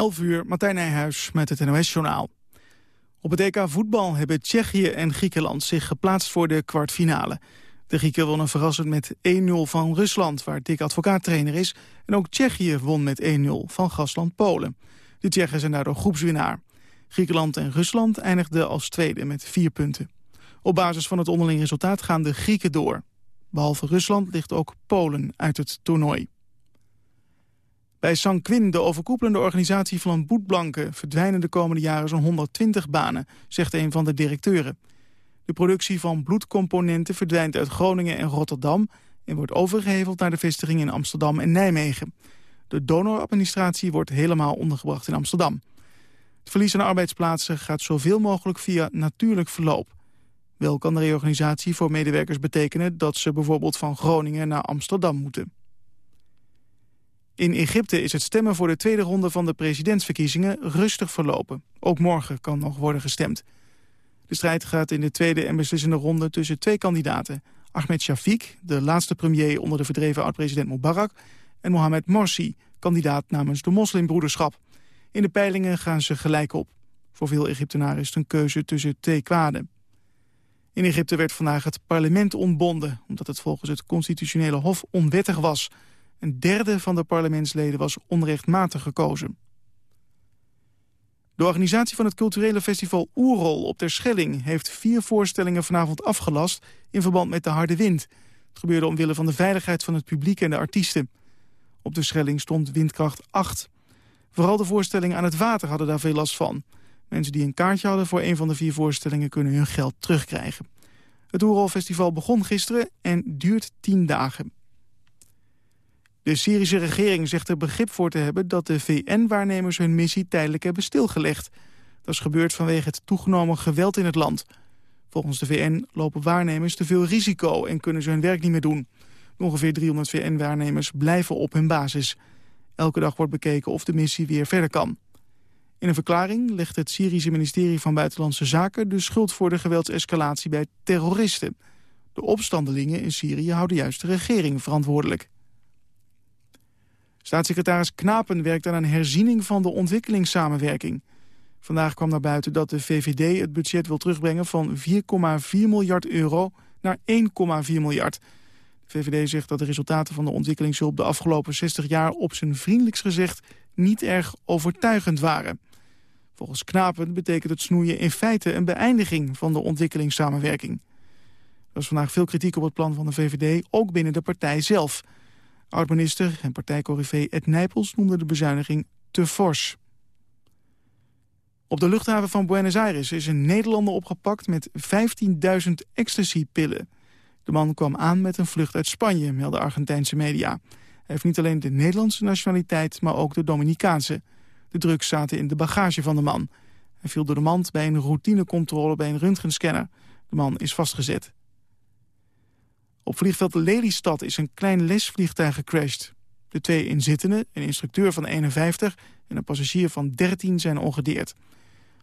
11 uur, Martijn Nijhuis met het NOS-journaal. Op het EK voetbal hebben Tsjechië en Griekenland zich geplaatst voor de kwartfinale. De Grieken wonnen verrassend met 1-0 van Rusland, waar Dick Advocaat trainer is. En ook Tsjechië won met 1-0 van gastland Polen. De Tsjechen zijn daardoor groepswinnaar. Griekenland en Rusland eindigden als tweede met vier punten. Op basis van het onderling resultaat gaan de Grieken door. Behalve Rusland ligt ook Polen uit het toernooi. Bij Sanquin, de overkoepelende organisatie van boetblanken... verdwijnen de komende jaren zo'n 120 banen, zegt een van de directeuren. De productie van bloedcomponenten verdwijnt uit Groningen en Rotterdam... en wordt overgeheveld naar de vestigingen in Amsterdam en Nijmegen. De donoradministratie wordt helemaal ondergebracht in Amsterdam. Het verlies aan arbeidsplaatsen gaat zoveel mogelijk via natuurlijk verloop. Wel kan de reorganisatie voor medewerkers betekenen... dat ze bijvoorbeeld van Groningen naar Amsterdam moeten. In Egypte is het stemmen voor de tweede ronde van de presidentsverkiezingen rustig verlopen. Ook morgen kan nog worden gestemd. De strijd gaat in de tweede en beslissende ronde tussen twee kandidaten. Ahmed Shafiq, de laatste premier onder de verdreven oud-president Mubarak... en Mohamed Morsi, kandidaat namens de moslimbroederschap. In de peilingen gaan ze gelijk op. Voor veel Egyptenaren is het een keuze tussen twee kwaden. In Egypte werd vandaag het parlement ontbonden... omdat het volgens het constitutionele hof onwettig was... Een derde van de parlementsleden was onrechtmatig gekozen. De organisatie van het culturele festival Oerol op Terschelling... heeft vier voorstellingen vanavond afgelast in verband met de harde wind. Het gebeurde omwille van de veiligheid van het publiek en de artiesten. Op de Schelling stond windkracht 8. Vooral de voorstellingen aan het water hadden daar veel last van. Mensen die een kaartje hadden voor een van de vier voorstellingen... kunnen hun geld terugkrijgen. Het Oerol-festival begon gisteren en duurt tien dagen. De Syrische regering zegt er begrip voor te hebben dat de VN-waarnemers hun missie tijdelijk hebben stilgelegd. Dat is gebeurd vanwege het toegenomen geweld in het land. Volgens de VN lopen waarnemers te veel risico en kunnen ze hun werk niet meer doen. Ongeveer 300 VN-waarnemers blijven op hun basis. Elke dag wordt bekeken of de missie weer verder kan. In een verklaring legt het Syrische ministerie van Buitenlandse Zaken... de schuld voor de geweldsescalatie bij terroristen. De opstandelingen in Syrië houden juist de regering verantwoordelijk. Staatssecretaris Knapen werkt aan een herziening van de ontwikkelingssamenwerking. Vandaag kwam naar buiten dat de VVD het budget wil terugbrengen van 4,4 miljard euro naar 1,4 miljard. De VVD zegt dat de resultaten van de ontwikkelingshulp de afgelopen 60 jaar op zijn vriendelijkst gezegd niet erg overtuigend waren. Volgens Knapen betekent het snoeien in feite een beëindiging van de ontwikkelingssamenwerking. Er was vandaag veel kritiek op het plan van de VVD, ook binnen de partij zelf. Oud-minister en partijcorrivé Ed Nijpels noemde de bezuiniging te fors. Op de luchthaven van Buenos Aires is een Nederlander opgepakt met 15.000 ecstasy-pillen. De man kwam aan met een vlucht uit Spanje, melden Argentijnse media. Hij heeft niet alleen de Nederlandse nationaliteit, maar ook de Dominicaanse. De drugs zaten in de bagage van de man. Hij viel door de mand bij een routinecontrole bij een röntgenscanner. De man is vastgezet. Op vliegveld Lelystad is een klein lesvliegtuig gecrashed. De twee inzittenden, een instructeur van 51 en een passagier van 13 zijn ongedeerd.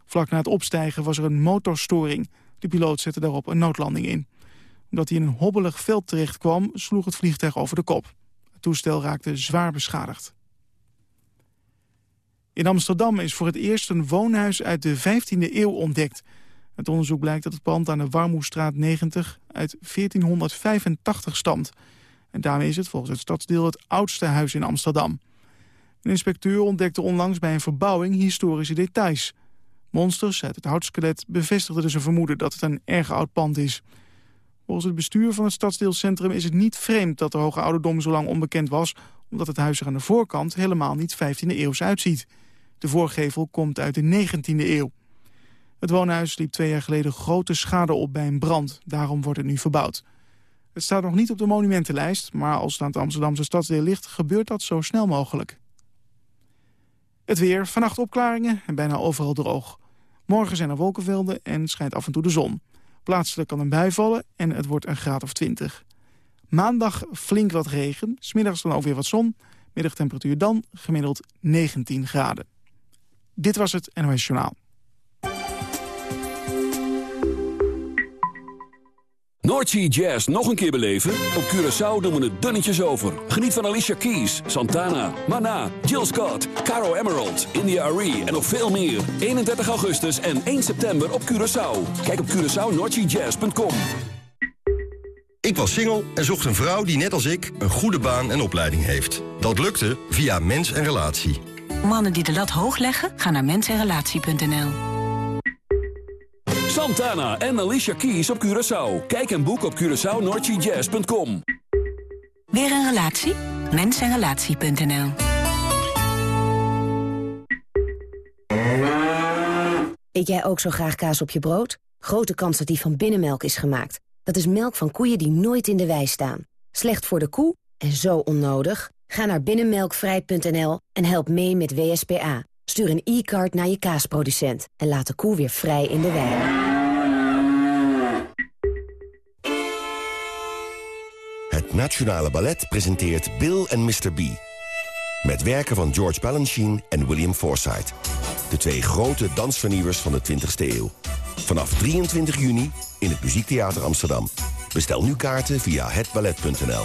Vlak na het opstijgen was er een motorstoring. De piloot zette daarop een noodlanding in. Omdat hij in een hobbelig veld terecht kwam, sloeg het vliegtuig over de kop. Het toestel raakte zwaar beschadigd. In Amsterdam is voor het eerst een woonhuis uit de 15e eeuw ontdekt. Het onderzoek blijkt dat het pand aan de Warmoestraat 90 uit 1485 stamt. En daarmee is het volgens het stadsdeel het oudste huis in Amsterdam. Een inspecteur ontdekte onlangs bij een verbouwing historische details. Monsters uit het houtskelet bevestigden dus een vermoeden dat het een erg oud pand is. Volgens het bestuur van het stadsdeelcentrum is het niet vreemd dat de hoge ouderdom zo lang onbekend was, omdat het huis er aan de voorkant helemaal niet 15e eeuws uitziet. De voorgevel komt uit de 19e eeuw. Het woonhuis liep twee jaar geleden grote schade op bij een brand. Daarom wordt het nu verbouwd. Het staat nog niet op de monumentenlijst, maar als het aan het Amsterdamse stadsdeel ligt... gebeurt dat zo snel mogelijk. Het weer, vannacht opklaringen en bijna overal droog. Morgen zijn er wolkenvelden en schijnt af en toe de zon. Plaatselijk kan een bui vallen en het wordt een graad of 20. Maandag flink wat regen, smiddags dan ook weer wat zon. Middagtemperatuur dan gemiddeld 19 graden. Dit was het NOS Journaal. Noordsea Jazz nog een keer beleven? Op Curaçao doen we het dunnetjes over. Geniet van Alicia Keys, Santana, Mana, Jill Scott, Caro Emerald, India Arie en nog veel meer. 31 augustus en 1 september op Curaçao. Kijk op CuraçaoNoordseaJazz.com Ik was single en zocht een vrouw die net als ik een goede baan en opleiding heeft. Dat lukte via Mens en Relatie. Mannen die de lat hoog leggen, gaan naar mensenrelatie.nl. Santana en Alicia Keys op Curaçao. Kijk en boek op CuraçaoNoordseaJazz.com Weer een relatie? Mensenrelatie.nl Eet jij ook zo graag kaas op je brood? Grote kans dat die van binnenmelk is gemaakt. Dat is melk van koeien die nooit in de wei staan. Slecht voor de koe en zo onnodig? Ga naar binnenmelkvrij.nl en help mee met WSPA. Stuur een e-card naar je kaasproducent en laat de koe weer vrij in de wei. Het Nationale Ballet presenteert Bill en Mr. B. Met werken van George Balanchine en William Forsythe. De twee grote dansvernieuwers van de 20e eeuw. Vanaf 23 juni in het Muziektheater Amsterdam. Bestel nu kaarten via hetballet.nl.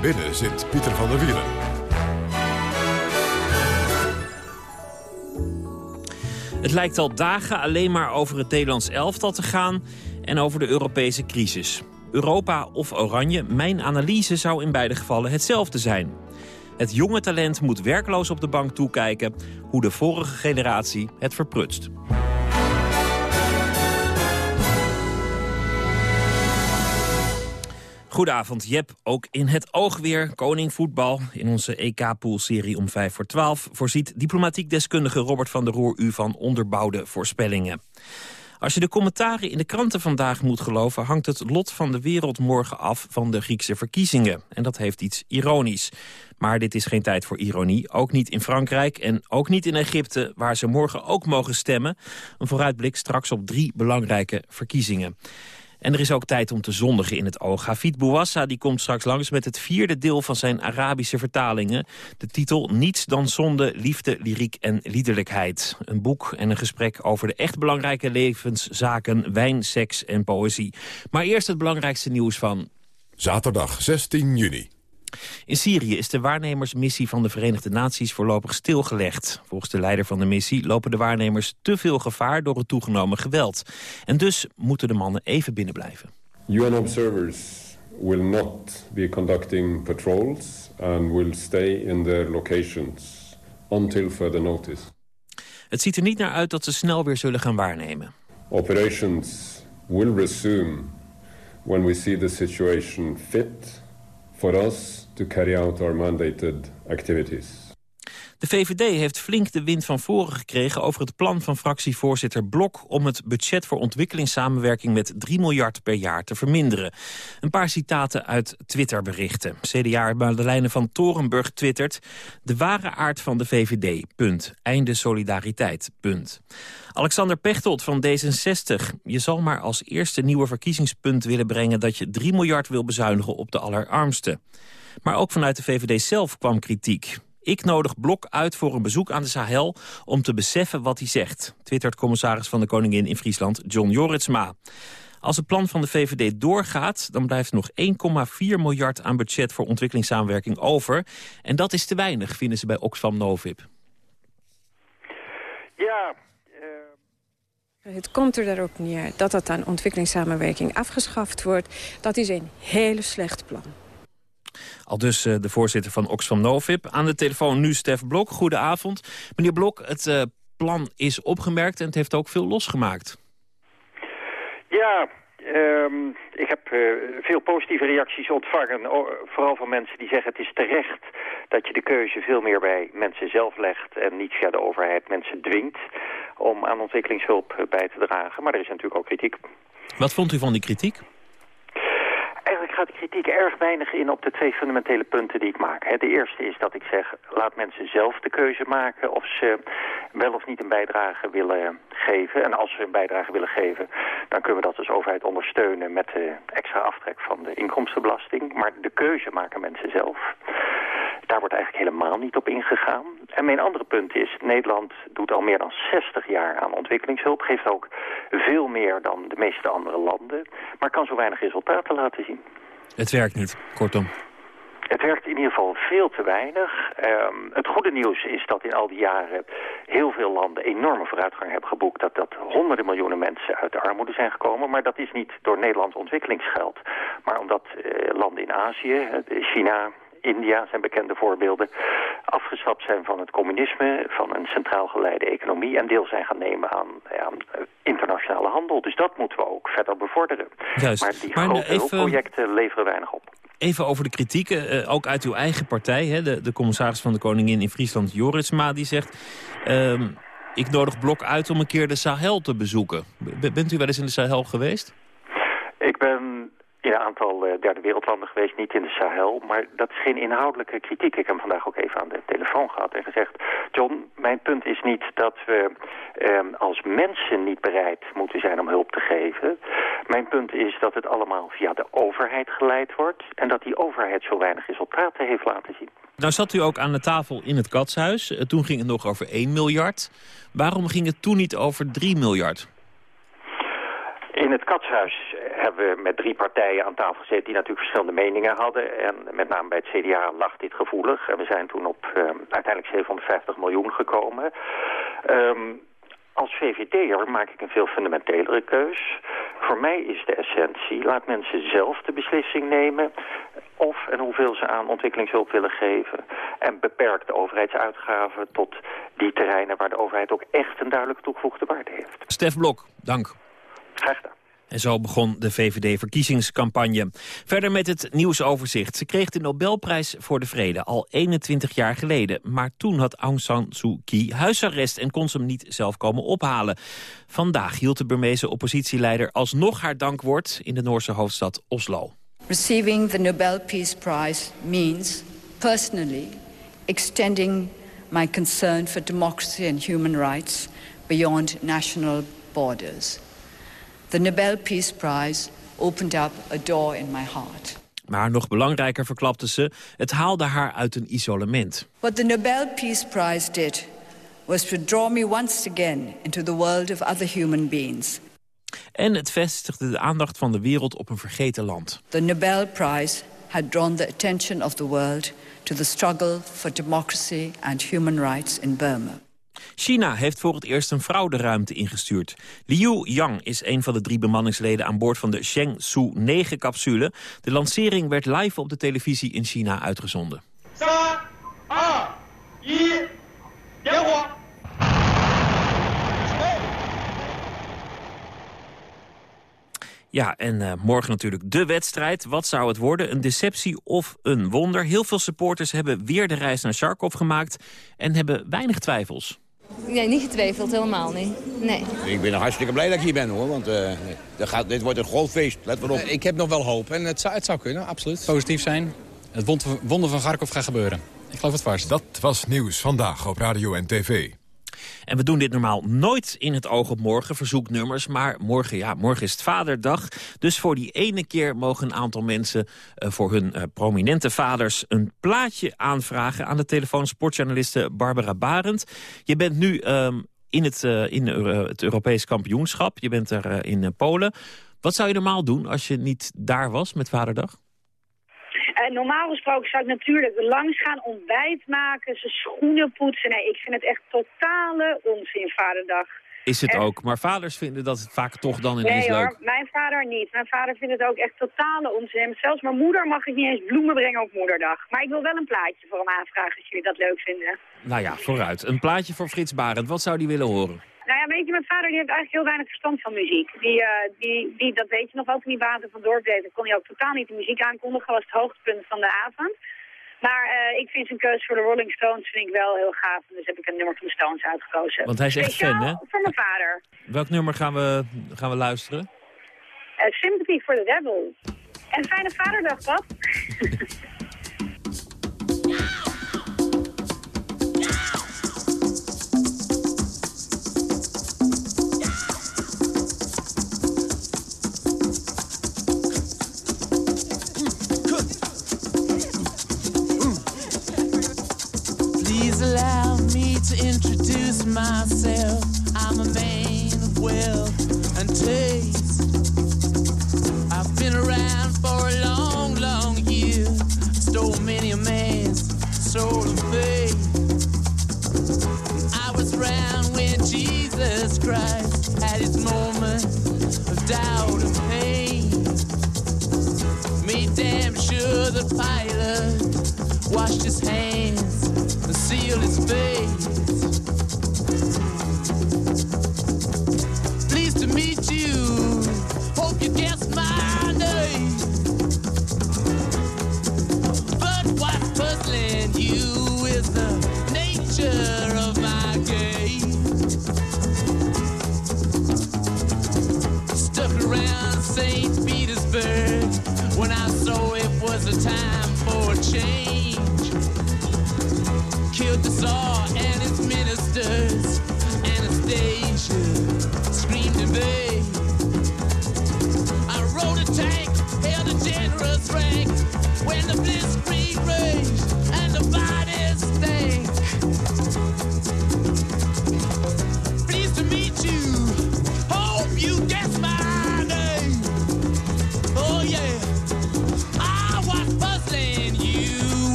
Binnen zit Pieter van der Wielen. Het lijkt al dagen alleen maar over het Nederlands elftal te gaan en over de Europese crisis. Europa of Oranje, mijn analyse zou in beide gevallen hetzelfde zijn. Het jonge talent moet werkloos op de bank toekijken hoe de vorige generatie het verprutst. Goedenavond, Jep. Ook in het oog weer. Koning voetbal. In onze EK-poolserie om 5 voor 12 voorziet diplomatiek deskundige Robert van der Roer u van onderbouwde voorspellingen. Als je de commentaren in de kranten vandaag moet geloven... hangt het lot van de wereld morgen af van de Griekse verkiezingen. En dat heeft iets ironisch. Maar dit is geen tijd voor ironie. Ook niet in Frankrijk en ook niet in Egypte... waar ze morgen ook mogen stemmen. Een vooruitblik straks op drie belangrijke verkiezingen. En er is ook tijd om te zondigen in het oog. Hafid Bouassa die komt straks langs met het vierde deel van zijn Arabische vertalingen. De titel Niets dan zonde, liefde, lyriek en liederlijkheid. Een boek en een gesprek over de echt belangrijke levenszaken... wijn, seks en poëzie. Maar eerst het belangrijkste nieuws van... Zaterdag 16 juni. In Syrië is de waarnemersmissie van de Verenigde Naties voorlopig stilgelegd. Volgens de leider van de missie lopen de waarnemers te veel gevaar door het toegenomen geweld. En dus moeten de mannen even binnenblijven. UN observers will not be conducting patrols and will stay in their locations until further notice. Het ziet er niet naar uit dat ze snel weer zullen gaan waarnemen. Operations will resume when we see the situation fit for us to carry out our mandated activities. De VVD heeft flink de wind van voren gekregen over het plan van fractievoorzitter Blok om het budget voor ontwikkelingssamenwerking met 3 miljard per jaar te verminderen. Een paar citaten uit Twitterberichten. CDA Madeleine van Torenburg twittert... De ware aard van de VVD, punt. Einde solidariteit. Alexander Pechtold van D66. Je zal maar als eerste nieuwe verkiezingspunt willen brengen... dat je 3 miljard wil bezuinigen op de allerarmsten. Maar ook vanuit de VVD zelf kwam kritiek. Ik nodig Blok uit voor een bezoek aan de Sahel om te beseffen wat hij zegt. Twittert commissaris van de Koningin in Friesland John Joritsma. Als het plan van de VVD doorgaat, dan blijft nog 1,4 miljard aan budget voor ontwikkelingssamenwerking over. En dat is te weinig, vinden ze bij Oxfam Novib. Ja, Het komt er daarop neer dat dat aan ontwikkelingssamenwerking afgeschaft wordt. Dat is een hele slecht plan. Al dus uh, de voorzitter van Oxfam Novib. Aan de telefoon nu Stef Blok. Goedenavond. Meneer Blok, het uh, plan is opgemerkt en het heeft ook veel losgemaakt. Ja, Ehm, ik heb uh, veel positieve reacties ontvangen. Vooral van mensen die zeggen het is terecht dat je de keuze veel meer bij mensen zelf legt... en niet via de overheid mensen dwingt om aan ontwikkelingshulp eh, bij te dragen. Maar er is natuurlijk ook kritiek. Wat vond u van die kritiek? Eigenlijk gaat de kritiek erg weinig in op de twee fundamentele punten die ik maak. De eerste is dat ik zeg, laat mensen zelf de keuze maken of ze wel of niet een bijdrage willen geven. En als ze een bijdrage willen geven, dan kunnen we dat als overheid ondersteunen met de extra aftrek van de inkomstenbelasting. Maar de keuze maken mensen zelf. Daar wordt eigenlijk helemaal niet op ingegaan. En mijn andere punt is, Nederland doet al meer dan 60 jaar aan ontwikkelingshulp. Geeft ook veel meer dan de meeste andere landen. Maar kan zo weinig resultaten laten zien. Het werkt niet, kortom. Het werkt in ieder geval veel te weinig. Um, het goede nieuws is dat in al die jaren heel veel landen enorme vooruitgang hebben geboekt. Dat, dat honderden miljoenen mensen uit de armoede zijn gekomen. Maar dat is niet door Nederlands ontwikkelingsgeld. Maar omdat uh, landen in Azië, China, India zijn bekende voorbeelden, afgestapt zijn van het communisme, van een centraal geleide economie en deel zijn gaan nemen aan, ja, internationale handel. Dus dat moeten we ook verder bevorderen. Juist. Maar die grote even... projecten leveren weinig op. Even over de kritieken, ook uit uw eigen partij. Hè, de, de commissaris van de Koningin in Friesland, Jorisma, die zegt... Uh, ik nodig Blok uit om een keer de Sahel te bezoeken. bent u wel eens in de Sahel geweest? Ik ben aantal uh, derde wereldlanden geweest, niet in de Sahel. Maar dat is geen inhoudelijke kritiek. Ik heb hem vandaag ook even aan de telefoon gehad en gezegd... John, mijn punt is niet dat we um, als mensen niet bereid moeten zijn om hulp te geven. Mijn punt is dat het allemaal via de overheid geleid wordt... en dat die overheid zo weinig resultaten heeft laten zien. Nou zat u ook aan de tafel in het katshuis. Uh, toen ging het nog over 1 miljard. Waarom ging het toen niet over 3 miljard? In het katshuis hebben we met drie partijen aan tafel gezeten die natuurlijk verschillende meningen hadden. En met name bij het CDA lag dit gevoelig. En we zijn toen op uh, uiteindelijk 750 miljoen gekomen. Um, als VVD'er maak ik een veel fundamentelere keus. Voor mij is de essentie, laat mensen zelf de beslissing nemen... of en hoeveel ze aan ontwikkelingshulp willen geven. En beperk de overheidsuitgaven tot die terreinen... waar de overheid ook echt een duidelijke toegevoegde waarde heeft. Stef Blok, dank. Graag gedaan. En zo begon de VVD-verkiezingscampagne. Verder met het nieuwsoverzicht. Ze kreeg de Nobelprijs voor de Vrede al 21 jaar geleden. Maar toen had Aung San Suu Kyi huisarrest en kon ze hem niet zelf komen ophalen. Vandaag hield de Burmeese oppositieleider alsnog haar dankwoord... in de Noorse hoofdstad Oslo. Receiving the Nobel Peace Prize means personally extending my concern for democracy and human rights beyond national borders. The Nobel Peace Prize opened up a door in my heart. Maar nog belangrijker verklapte ze, het haalde haar uit een isolement. What the Nobel Peace Prize did was to draw me once again into the world of other human beings. En het vestigde de aandacht van de wereld op een vergeten land. The Nobel Prize had drawn the attention of the world to the struggle for democracy and human rights in Burma. China heeft voor het eerst een vrouw de ruimte ingestuurd. Liu Yang is een van de drie bemanningsleden aan boord van de Shenzhou 9-capsule. De lancering werd live op de televisie in China uitgezonden. Ja, en uh, morgen natuurlijk de wedstrijd. Wat zou het worden? Een deceptie of een wonder? Heel veel supporters hebben weer de reis naar Sharkov gemaakt... en hebben weinig twijfels. Nee, niet getwijfeld, helemaal niet. Nee. Ik ben hartstikke blij dat ik hier ben, hoor. Want uh, gaat, dit wordt een groot feest, let maar op. ik heb nog wel hoop en het zou, het zou kunnen, absoluut. Positief zijn. Het wonder van Garkov gaat gebeuren. Ik geloof het vast. Dat was Nieuws Vandaag op Radio en TV. En we doen dit normaal nooit in het oog op morgen, verzoeknummers. Maar morgen, ja, morgen is het vaderdag. Dus voor die ene keer mogen een aantal mensen uh, voor hun uh, prominente vaders... een plaatje aanvragen aan de telefoon sportjournaliste Barbara Barend. Je bent nu um, in, het, uh, in het Europees kampioenschap. Je bent er in Polen. Wat zou je normaal doen als je niet daar was met Vaderdag? Uh, normaal gesproken zou ik natuurlijk langs gaan, ontbijt maken, zijn schoenen poetsen. Nee, ik vind het echt totale onzin, vaderdag. Is het ook, maar vaders vinden dat vaak toch dan ineens nee, leuk. Hoor, mijn vader niet. Mijn vader vindt het ook echt totale onzin. Zelfs mijn moeder mag ik niet eens bloemen brengen op moederdag. Maar ik wil wel een plaatje voor hem aanvragen als jullie dat leuk vinden. Nou ja, vooruit. Een plaatje voor Frits Barend. Wat zou die willen horen? Nou ja, weet je, mijn vader die heeft eigenlijk heel weinig verstand van muziek. Die, eh, die, die, dat weet je nog wel, toen hij Water van Dorp deed, kon hij ook totaal niet de muziek aankondigen. Was het hoogtepunt van de avond. Maar uh, ik vind zijn keuze voor de Rolling Stones vind ik wel heel gaaf. Dus heb ik een nummer van de Stones uitgekozen. Want hij is echt fan, hè? voor mijn vader. Welk nummer gaan we, gaan we luisteren? Uh, Sympathy for the Devil. En fijne vaderdag, pap.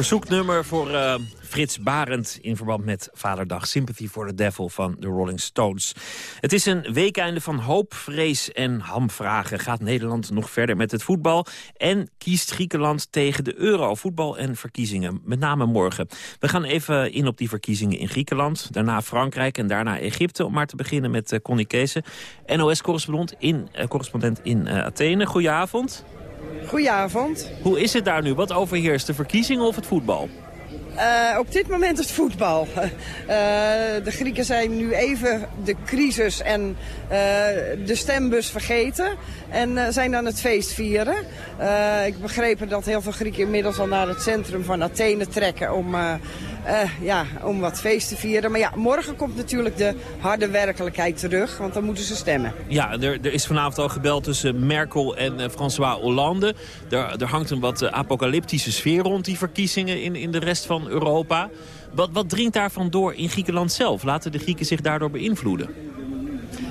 verzoeknummer voor uh, Frits Barend in verband met Vaderdag. Sympathy for the Devil van de Rolling Stones. Het is een weekeinde van hoop, vrees en hamvragen. Gaat Nederland nog verder met het voetbal? En kiest Griekenland tegen de euro? Voetbal en verkiezingen, met name morgen. We gaan even in op die verkiezingen in Griekenland. Daarna Frankrijk en daarna Egypte. Om maar te beginnen met uh, Connie Kees, NOS-correspondent in, correspondent in Athene. Goedenavond. Goedenavond. Hoe is het daar nu? Wat overheerst, de verkiezingen of het voetbal? Uh, op dit moment het voetbal. Uh, de Grieken zijn nu even de crisis en uh, de stembus vergeten. En zijn aan het feest vieren. ik begreep dat heel veel Grieken inmiddels al naar het centrum van Athene trekken om uh, ja, om wat feest te vieren. Maar ja, morgen komt natuurlijk de harde werkelijkheid terug, want dan moeten ze stemmen. Ja, er, er is vanavond al gebeld tussen Merkel en uh, François Hollande. Er, hangt een wat uh, apocalyptische sfeer rond die verkiezingen in, in de rest van Europa. Wat, wat dringt daarvan door in Griekenland zelf? Laten de Grieken zich daardoor beïnvloeden?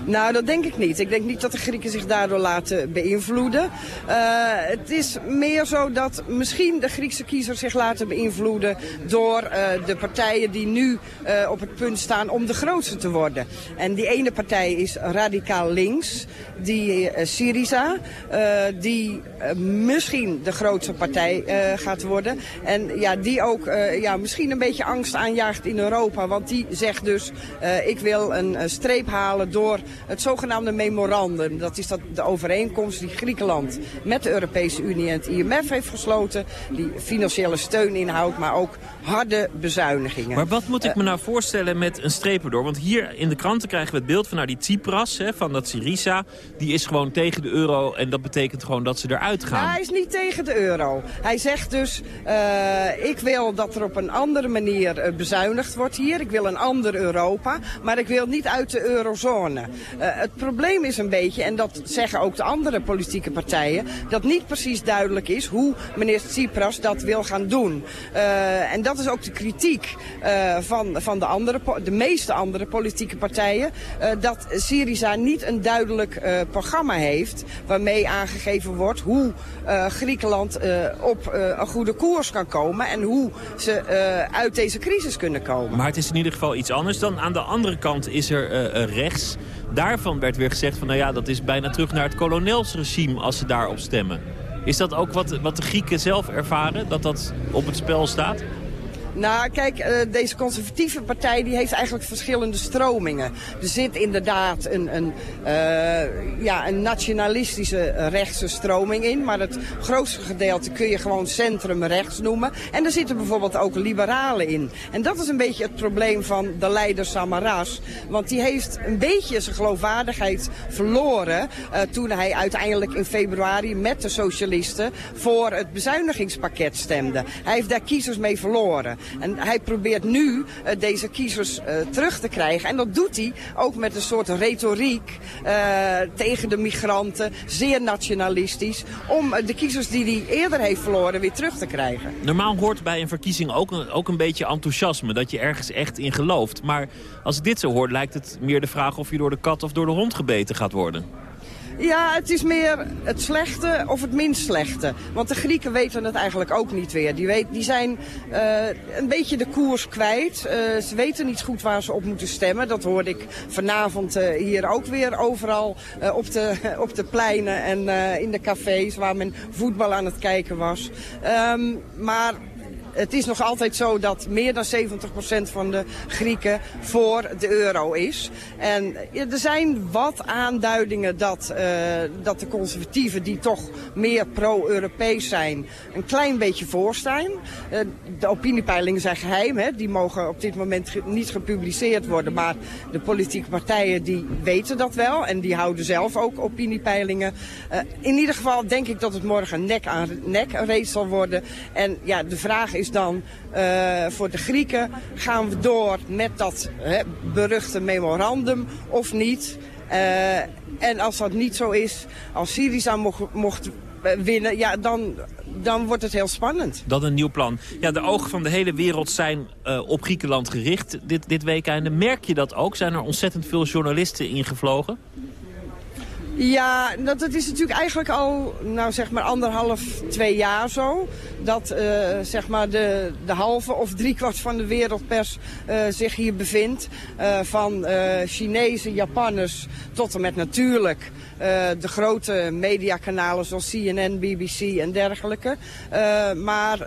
Nou, dat denk ik niet. Ik denk niet dat de Grieken zich daardoor laten beïnvloeden. Uh, het is meer zo dat misschien de Griekse kiezers zich laten beïnvloeden door uh, de partijen die nu uh, op het punt staan om de grootste te worden. En die ene partij is radicaal links, die Syriza, die misschien de grootste partij gaat worden. En ja, die ook ja, misschien een beetje angst aanjaagt in Europa. Want die zegt dus, ik wil een streep halen door het zogenaamde memorandum. Dat is dat de overeenkomst die Griekenland met de Europese Unie en het IMF heeft gesloten. Die financiële steun inhoudt, maar ook harde bezuinigingen. Maar wat moet ik me nou voorstellen met een streep door? Want hier in de kranten krijgen we het beeld van nou, die Tsipras, hè, van dat Syriza. Die is gewoon tegen de euro en dat betekent gewoon dat ze eruit gaan. hij is niet tegen de euro. Hij zegt dus, uh, ik wil dat er op een andere manier uh, bezuinigd wordt hier. Ik wil een ander Europa, maar ik wil niet uit de eurozone. Uh, het probleem is een beetje, en dat zeggen ook de andere politieke partijen... dat niet precies duidelijk is hoe meneer Tsipras dat wil gaan doen. en dat is ook de kritiek uh, van, van de, andere, de meeste andere politieke partijen. Dat Syriza niet een duidelijk programma heeft waarmee aangegeven wordt hoe Griekenland op een goede koers kan komen. En hoe ze uit deze crisis kunnen komen. Maar het is in ieder geval iets anders dan aan de andere kant is er rechts. Daarvan werd weer gezegd van nou ja, dat is bijna terug naar het kolonelsregime als ze daarop stemmen. Is dat ook wat, wat de Grieken zelf ervaren, dat dat op het spel staat? Nou, kijk, uh, deze conservatieve partij die heeft eigenlijk verschillende stromingen. Er zit inderdaad een, een, uh, ja, een nationalistische rechtse stroming in. Maar het grootste gedeelte kun je gewoon centrumrechts noemen. En er zitten bijvoorbeeld ook liberalen in. En dat is een beetje het probleem van de leider Samaras. Want die heeft een beetje zijn geloofwaardigheid verloren... Uh, toen hij uiteindelijk in februari met de socialisten... voor het bezuinigingspakket stemde. Hij heeft daar kiezers mee verloren. En hij probeert nu uh, deze kiezers uh, terug te krijgen. En dat doet hij ook met een soort retoriek uh, tegen de migranten. Zeer nationalistisch. Om de kiezers die hij eerder heeft verloren weer terug te krijgen. Normaal hoort bij een verkiezing ook een, ook een beetje enthousiasme. Dat je ergens echt in gelooft. Maar als ik dit zo hoor lijkt het meer de vraag of je door de kat of door de hond gebeten gaat worden. Ja, het is meer het slechte of het minst slechte. Want de Grieken weten het eigenlijk ook niet weer. Die, weet, die zijn uh, een beetje de koers kwijt. Uh, ze weten niet goed waar ze op moeten stemmen. Dat hoorde ik vanavond uh, hier ook weer overal op, de, op de pleinen en in de cafés waar men voetbal aan het kijken was. Um, maar het is nog altijd zo dat meer dan 70% van de Grieken voor de euro is. En er zijn wat aanduidingen dat, uh, dat de conservatieven, die toch meer pro-Europees zijn, een klein beetje voor zijn. Uh, de opiniepeilingen zijn geheim, hè? die mogen op dit moment niet gepubliceerd worden. Maar de politieke partijen die weten dat wel en die houden zelf ook opiniepeilingen. Uh, in ieder geval denk ik dat het morgen nek aan nek een race zal worden. En ja, de vraag is dan uh, voor de Grieken, gaan we door met dat hè, beruchte memorandum of niet? Uh, en als dat niet zo is, als Syriza mocht, mocht winnen, ja, dan, dan wordt het heel spannend. Dat een nieuw plan. Ja, de ogen van de hele wereld zijn op Griekenland gericht dit, dit weekende. Merk je dat ook? Zijn er ontzettend veel journalisten ingevlogen? Ja, dat, dat is natuurlijk eigenlijk al, nou zeg maar anderhalf, twee jaar zo. Dat uh, zeg maar de, de halve of driekwart van de wereldpers uh, zich hier bevindt. Uh, van Chinezen, Japanners tot en met natuurlijk de grote mediakanalen zoals CNN, BBC en dergelijke. maar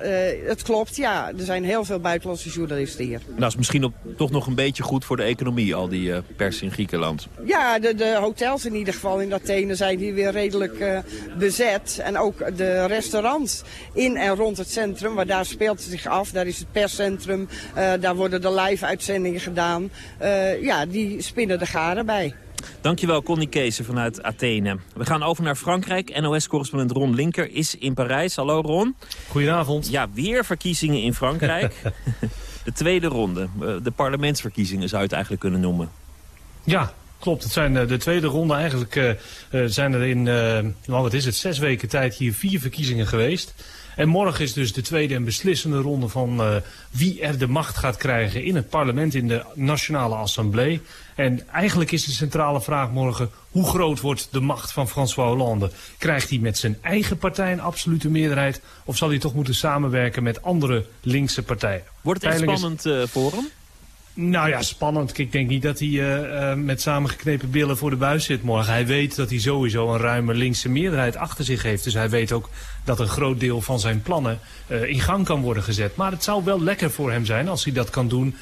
het klopt, ja, er zijn heel veel buitenlandse journalisten hier. Dat is misschien op, toch nog een beetje goed voor de economie, al die pers in Griekenland. Ja, de, de hotels in ieder geval in Athene zijn hier weer redelijk bezet. En ook de restaurants in en rond het centrum, waar daar speelt het zich af. Daar is het perscentrum, daar worden de live-uitzendingen gedaan. Ja, die spinnen de garen bij. Dankjewel, Connie Kees vanuit Athene. We gaan over naar Frankrijk. NOS-correspondent Ron Linker is in Parijs. Hallo Ron. Goedenavond. Ja, weer verkiezingen in Frankrijk. de tweede ronde. De parlementsverkiezingen zou je het eigenlijk kunnen noemen. Ja, Klopt, het zijn de tweede ronde. Eigenlijk uh, zijn er in, uh, wat is het, zes weken tijd hier vier verkiezingen geweest. En morgen is dus de tweede en beslissende ronde van uh, wie er de macht gaat krijgen in het parlement, in de Nationale Assemblée. En eigenlijk is de centrale vraag morgen, hoe groot wordt de macht van François Hollande? Krijgt hij met zijn eigen partij een absolute meerderheid of zal hij toch moeten samenwerken met andere linkse partijen? Wordt het echt spannend uh, voor hem? Nou ja, spannend. Ik denk niet dat hij uh, uh, met samengeknepen billen voor de buis zit morgen. Hij weet dat hij sowieso een ruime linkse meerderheid achter zich heeft. Dus hij weet ook dat een groot deel van zijn plannen uh, in gang kan worden gezet. Maar het zou wel lekker voor hem zijn als hij dat kan doen...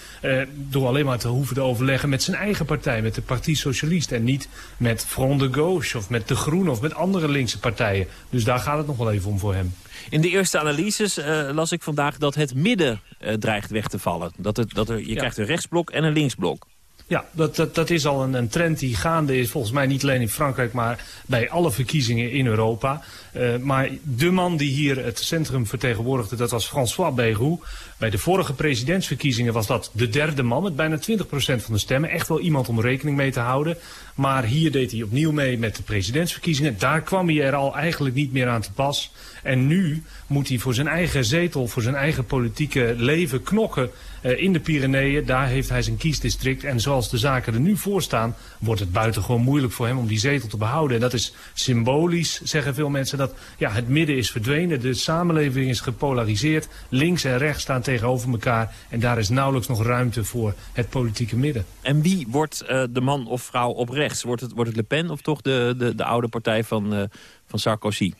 door alleen maar te hoeven te overleggen met zijn eigen partij, met de Partie Socialist... en niet met Front de Gauche of met De Groenen of met andere linkse partijen. Dus daar gaat het nog wel even om voor hem. In de eerste analyses uh, las ik vandaag dat het midden uh, dreigt weg te vallen. Dat het, dat er, je ja. krijgt een rechtsblok en een linksblok. Ja, dat, dat, dat is al een, een, trend die gaande is, volgens mij niet alleen in Frankrijk, maar bij alle verkiezingen in Europa. Uh, maar de man die hier het centrum vertegenwoordigde, dat was François Bayrou. Bij de vorige presidentsverkiezingen was dat de derde man met bijna 20% van de stemmen. Echt wel iemand om rekening mee te houden. Maar hier deed hij opnieuw mee met de presidentsverkiezingen. Daar kwam hij er al eigenlijk niet meer aan te pas. En nu moet hij voor zijn eigen zetel, voor zijn eigen politieke leven knokken in de Pyreneeën. Daar heeft hij zijn kiesdistrict. En zoals de zaken er nu voor staan, wordt het buitengewoon moeilijk voor hem om die zetel te behouden. En dat is symbolisch, zeggen veel mensen, dat ja, het midden is verdwenen. De samenleving is gepolariseerd. Links en rechts staan tegenover elkaar. En daar is nauwelijks nog ruimte voor het politieke midden. En wie wordt uh, de man of vrouw op rechts? Wordt het, wordt het Le Pen of toch de, de, de oude partij van, uh, van Sarkozy?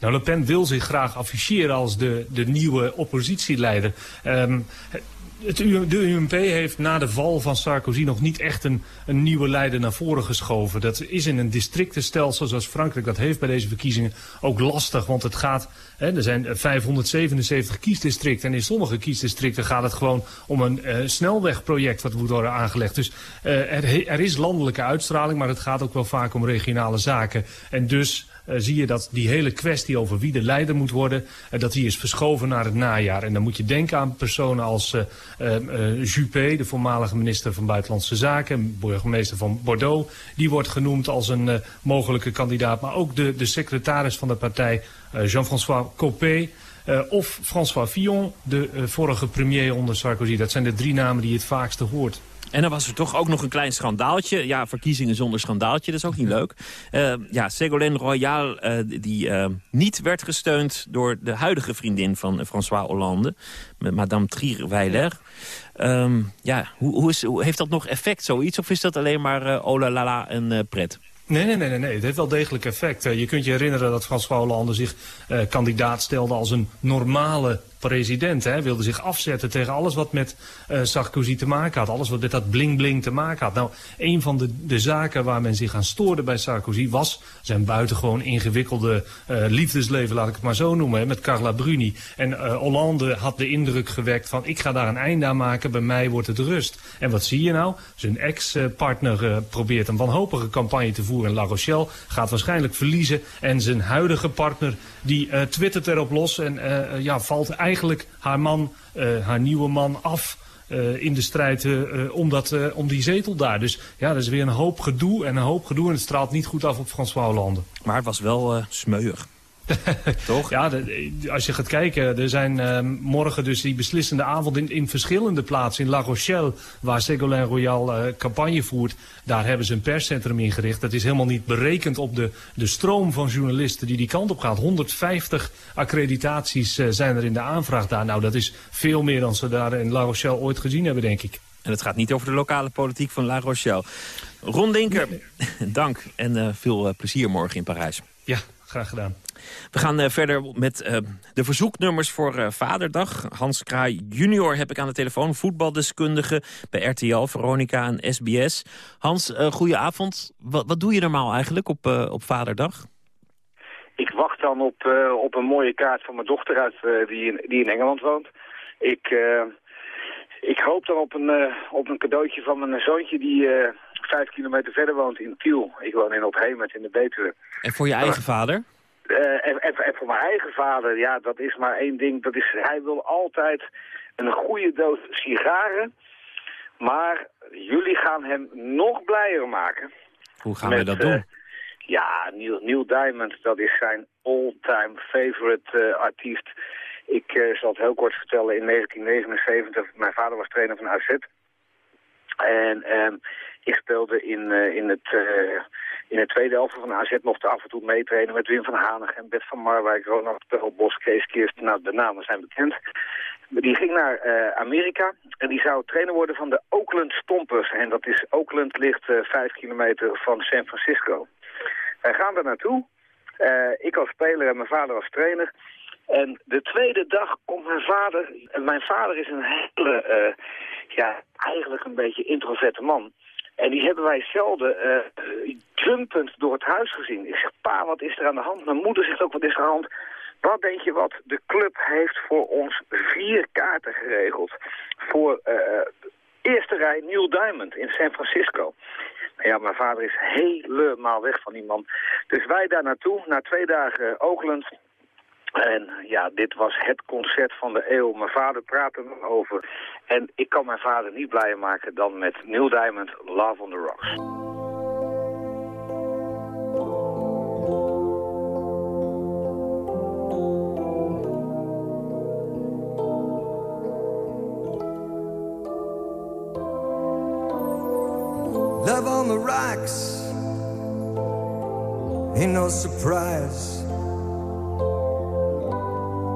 Nou, Le Pen wil zich graag afficheren als de, de nieuwe oppositieleider. Um, de UMP heeft na de val van Sarkozy nog niet echt een, een nieuwe leider naar voren geschoven. Dat is in een districtenstelsel zoals Frankrijk dat heeft bij deze verkiezingen ook lastig. Want het gaat, hè, er zijn 577 kiesdistricten en in sommige kiesdistricten gaat het gewoon om een uh, snelwegproject wat moet worden aangelegd. Dus uh, er, er is landelijke uitstraling, maar het gaat ook wel vaak om regionale zaken. En dus zie je dat die hele kwestie over wie de leider moet worden, uh, dat die is verschoven naar het najaar. En dan moet je denken aan personen als uh, Juppé, de voormalige minister van Buitenlandse Zaken, burgemeester van Bordeaux. Die wordt genoemd als een mogelijke kandidaat. Maar ook de, de secretaris van de partij, Jean-François Copé. Of François Fillon, de vorige premier onder Sarkozy. Dat zijn de drie namen die je het vaakste hoort. En dan was er toch ook nog een klein schandaaltje. Ja, verkiezingen zonder schandaaltje, dat is ook niet leuk. Uh, ja, Ségolène Royal, uh, die uh, niet werd gesteund door de huidige vriendin van François Hollande. Madame Trierweiler. Um, ja, hoe, hoe, is, hoe, heeft dat nog effect, zoiets? Of is dat alleen maar oh la la la en pret? Nee, nee, nee, nee. Het heeft wel degelijk effect. Je kunt je herinneren dat François Hollande zich kandidaat stelde als een normale president. Hij wilde zich afzetten tegen alles wat met uh, Sarkozy te maken had. Alles wat met dat bling-bling te maken had. Nou, een van de, de zaken waar men zich aan stoorde bij Sarkozy... was zijn buitengewoon ingewikkelde uh, liefdesleven, laat ik het maar zo noemen... Hè, met Carla Bruni. En uh, Hollande had de indruk gewekt van... ik ga daar een einde aan maken, bij mij wordt het rust. En wat zie je nou? Zijn ex-partner probeert een wanhopige campagne te voeren in La Rochelle... gaat waarschijnlijk verliezen. En zijn huidige partner die twittert erop los en ja, valt haar man, uh, haar nieuwe man af... Uh, in de strijd uh, om, dat, om die zetel daar. Dus ja, dat is weer een hoop gedoe en een hoop gedoe... en het straalt niet goed af op François Hollande. Maar het was wel smeuig. Toch? Ja, de, als je gaat kijken, er zijn uh, morgen dus die beslissende avond in, in verschillende plaatsen. In La Rochelle, waar Ségolène Royal uh, campagne voert, daar hebben ze een perscentrum ingericht. Dat is helemaal niet berekend op de, de stroom van journalisten die die kant op gaat. 150 accreditaties uh, zijn er in de aanvraag daar. Nou, dat is veel meer dan ze daar in La Rochelle ooit gezien hebben, denk ik. En het gaat niet over de lokale politiek van La Rochelle. Ron Dinker, nee. dank en veel plezier morgen in Parijs. Ja, graag gedaan. We gaan uh, verder met uh, de verzoeknummers voor uh, Vaderdag. Hans Kraai junior heb ik aan de telefoon, voetbaldeskundige bij RTL, Veronica en SBS. Hans, goedenavond. Wat, wat doe je normaal eigenlijk op, op Vaderdag? Ik wacht dan op, op een mooie kaart van mijn dochter uit, die, in, die in Engeland woont. Ik, ik hoop dan op een, op een cadeautje van mijn zoontje die vijf kilometer verder woont in Tiel. Ik woon in Ophemert in de Betuwe. En voor je eigen vader? Uh, en, en, en, voor mijn eigen vader, ja, dat is maar één ding. Dat is, hij wil altijd een goede doos sigaren. Maar jullie gaan hem nog blijer maken. Hoe gaan we dat doen? Uh, Ja, Neil, Neil Diamond, dat is zijn all-time favorite uh, artiest. Ik zal het heel kort vertellen. In 1979, mijn vader was trainer van AZ. En um, ik speelde in, uh, in, het, in het tweede helft van AZ mocht af en toe meetrainen met Wim van Hanegem Bert van Marwijk, Ronald Pelbos, Kees Kirsten. Nou, de namen zijn bekend. Die ging naar uh, Amerika en die zou trainer worden van de Oakland Stompers. En dat is, Oakland ligt uh, vijf kilometer van San Francisco. Wij gaan daar naartoe. Ik als speler en mijn vader als trainer. En de tweede dag komt mijn vader... Mijn vader is een hele, ja, eigenlijk een beetje introverte man. En die hebben wij zelden jumpend door het huis gezien. Ik zeg, pa, wat is er aan de hand? Mijn moeder zegt ook, wat is er aan de hand? Wat denk je wat? De club heeft voor ons vier kaarten geregeld. Voor uh, eerste rij Neil Diamond in San Francisco. Nou ja, mijn vader is helemaal weg van die man. Dus wij daar naartoe, na twee dagen Oakland. En ja, dit was het concert van de eeuw. Mijn vader praatte erover. En ik kan mijn vader niet blijer maken dan met Neil Diamond, Love on the Rocks. Love on the rocks ain't no surprise.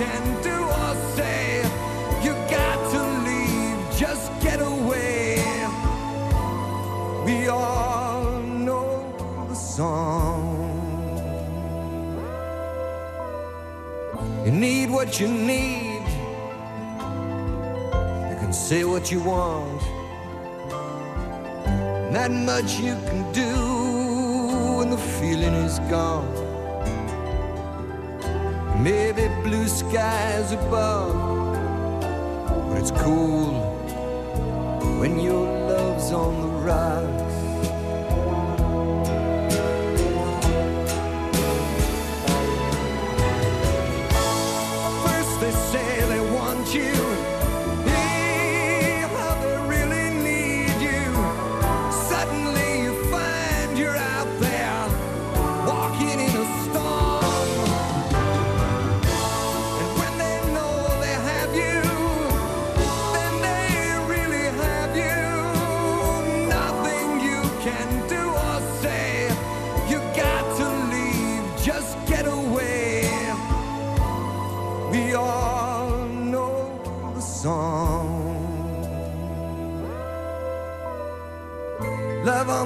Can do or say. You got to leave, just get away. We all know the song. You need what you need. You can say what you want. Not much you can do when the feeling is gone. Maybe blue skies above, but it's cool when your love's on the rocks.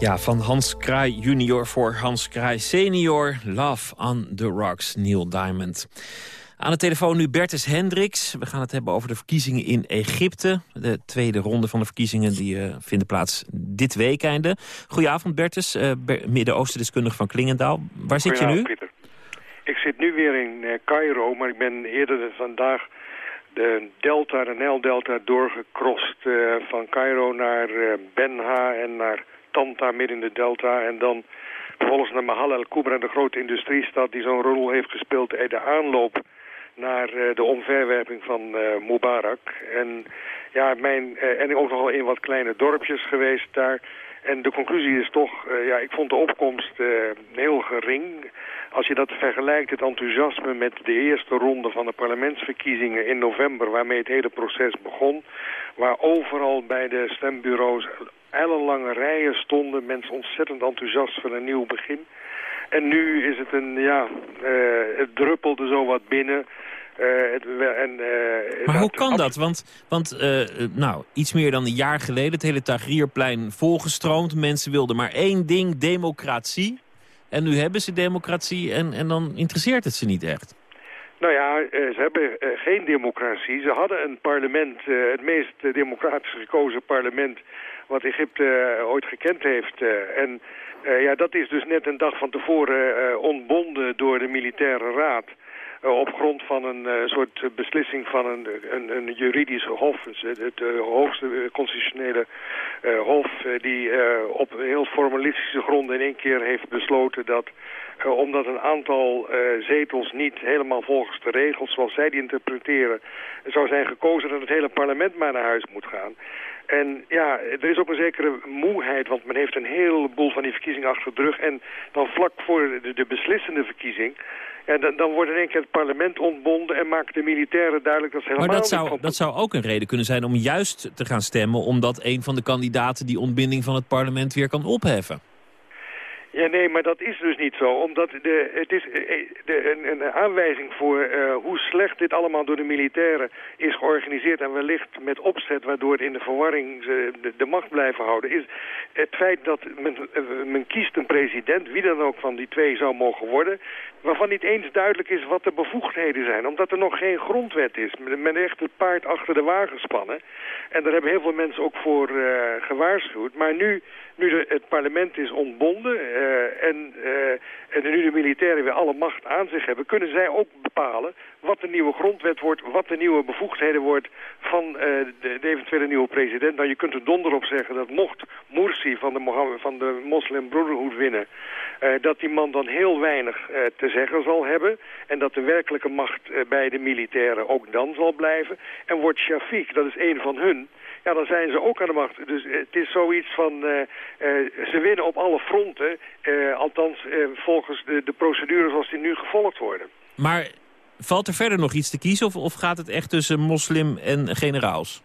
Ja, van Hans Kraai junior voor Hans Kraai senior. Love on the Rocks, Neil Diamond. Aan de telefoon nu Bertus Hendricks. We gaan het hebben over de verkiezingen in Egypte. De tweede ronde van de verkiezingen die uh, vinden plaats dit weekende. Goedenavond Bertus, uh, Midden-Oosten-deskundige van Klingendaal. Waar zit je nu? Ik zit nu weer in uh, Cairo, maar ik ben eerder vandaag de delta, de Nijldelta doorgekrost van Cairo naar Benha en naar Tanta midden in de delta en dan vervolgens naar Mahal el-Kubra, de grote industriestad die zo'n rol heeft gespeeld in de aanloop naar uh, de omverwerping van uh, Mubarak. En, ja, mijn, uh, en ook nogal in wat kleine dorpjes geweest daar. En de conclusie is toch, ja, ik vond de opkomst heel gering. Als je dat vergelijkt, het enthousiasme met de eerste ronde van de parlementsverkiezingen in november, waarmee het hele proces begon, waar overal bij de stembureaus ellenlange rijen stonden, mensen ontzettend enthousiast voor een nieuw begin. En nu is het een, ja, uh, het druppelde zo wat binnen. Uh, het, en, uh, maar hoe kan dat? Want, want nou, iets meer dan een jaar geleden, het hele Tagrierplein volgestroomd. Mensen wilden maar één ding, democratie. En nu hebben ze democratie en, en dan interesseert het ze niet echt. Nou ja, ze hebben geen democratie. Ze hadden een parlement, het meest democratisch gekozen parlement wat Egypte ooit gekend heeft. en uh, ja, dat is dus net een dag van tevoren ontbonden door de militaire raad. Op grond van een soort beslissing van een, een, een juridisch hof. Het hoogste constitutionele hof die op heel formalistische gronden in één keer heeft besloten dat... omdat een aantal zetels niet helemaal volgens de regels zoals zij die interpreteren... zou zijn gekozen dat het hele parlement maar naar huis moet gaan. En ja, er is ook een zekere moeheid, want men heeft een heleboel van die verkiezingen achter de rug. En dan vlak voor de, de beslissende verkiezing, ja, dan, dan wordt in één keer het parlement ontbonden en maken de militairen duidelijk dat ze helemaal maar dat zou, dat zou ook een reden kunnen zijn om juist te gaan stemmen, omdat een van de kandidaten die ontbinding van het parlement weer kan opheffen. Ja, nee, maar dat is dus niet zo. Omdat de, het is de, een, een aanwijzing voor uh, hoe slecht dit allemaal door de militairen is georganiseerd... en wellicht met opzet waardoor het in de verwarring de, de, macht blijven houden... is het feit dat men, men kiest een president, wie dan ook van die twee zou mogen worden... waarvan niet eens duidelijk is wat de bevoegdheden zijn. Omdat er nog geen grondwet is. Men heeft het paard achter de wagen spannen. En daar hebben heel veel mensen ook voor gewaarschuwd. Maar nu nu de, het parlement is ontbonden uh, en, uh, en nu de militairen weer alle macht aan zich hebben... kunnen zij ook bepalen wat de nieuwe grondwet wordt... wat de nieuwe bevoegdheden wordt van uh, de, eventuele nieuwe president. Nou, je kunt er donder op zeggen dat mocht Morsi van de, van de Moslim Brotherhood winnen... dat die man dan heel weinig te zeggen zal hebben... en dat de werkelijke macht bij de militairen ook dan zal blijven. En wordt Shafiq, dat is een van hun ja, dan zijn ze ook aan de macht. Dus het is zoiets van, uh, uh, ze winnen op alle fronten, althans volgens de, de procedure zoals die nu gevolgd worden. Maar valt er verder nog iets te kiezen of, of gaat het echt tussen moslim en generaals?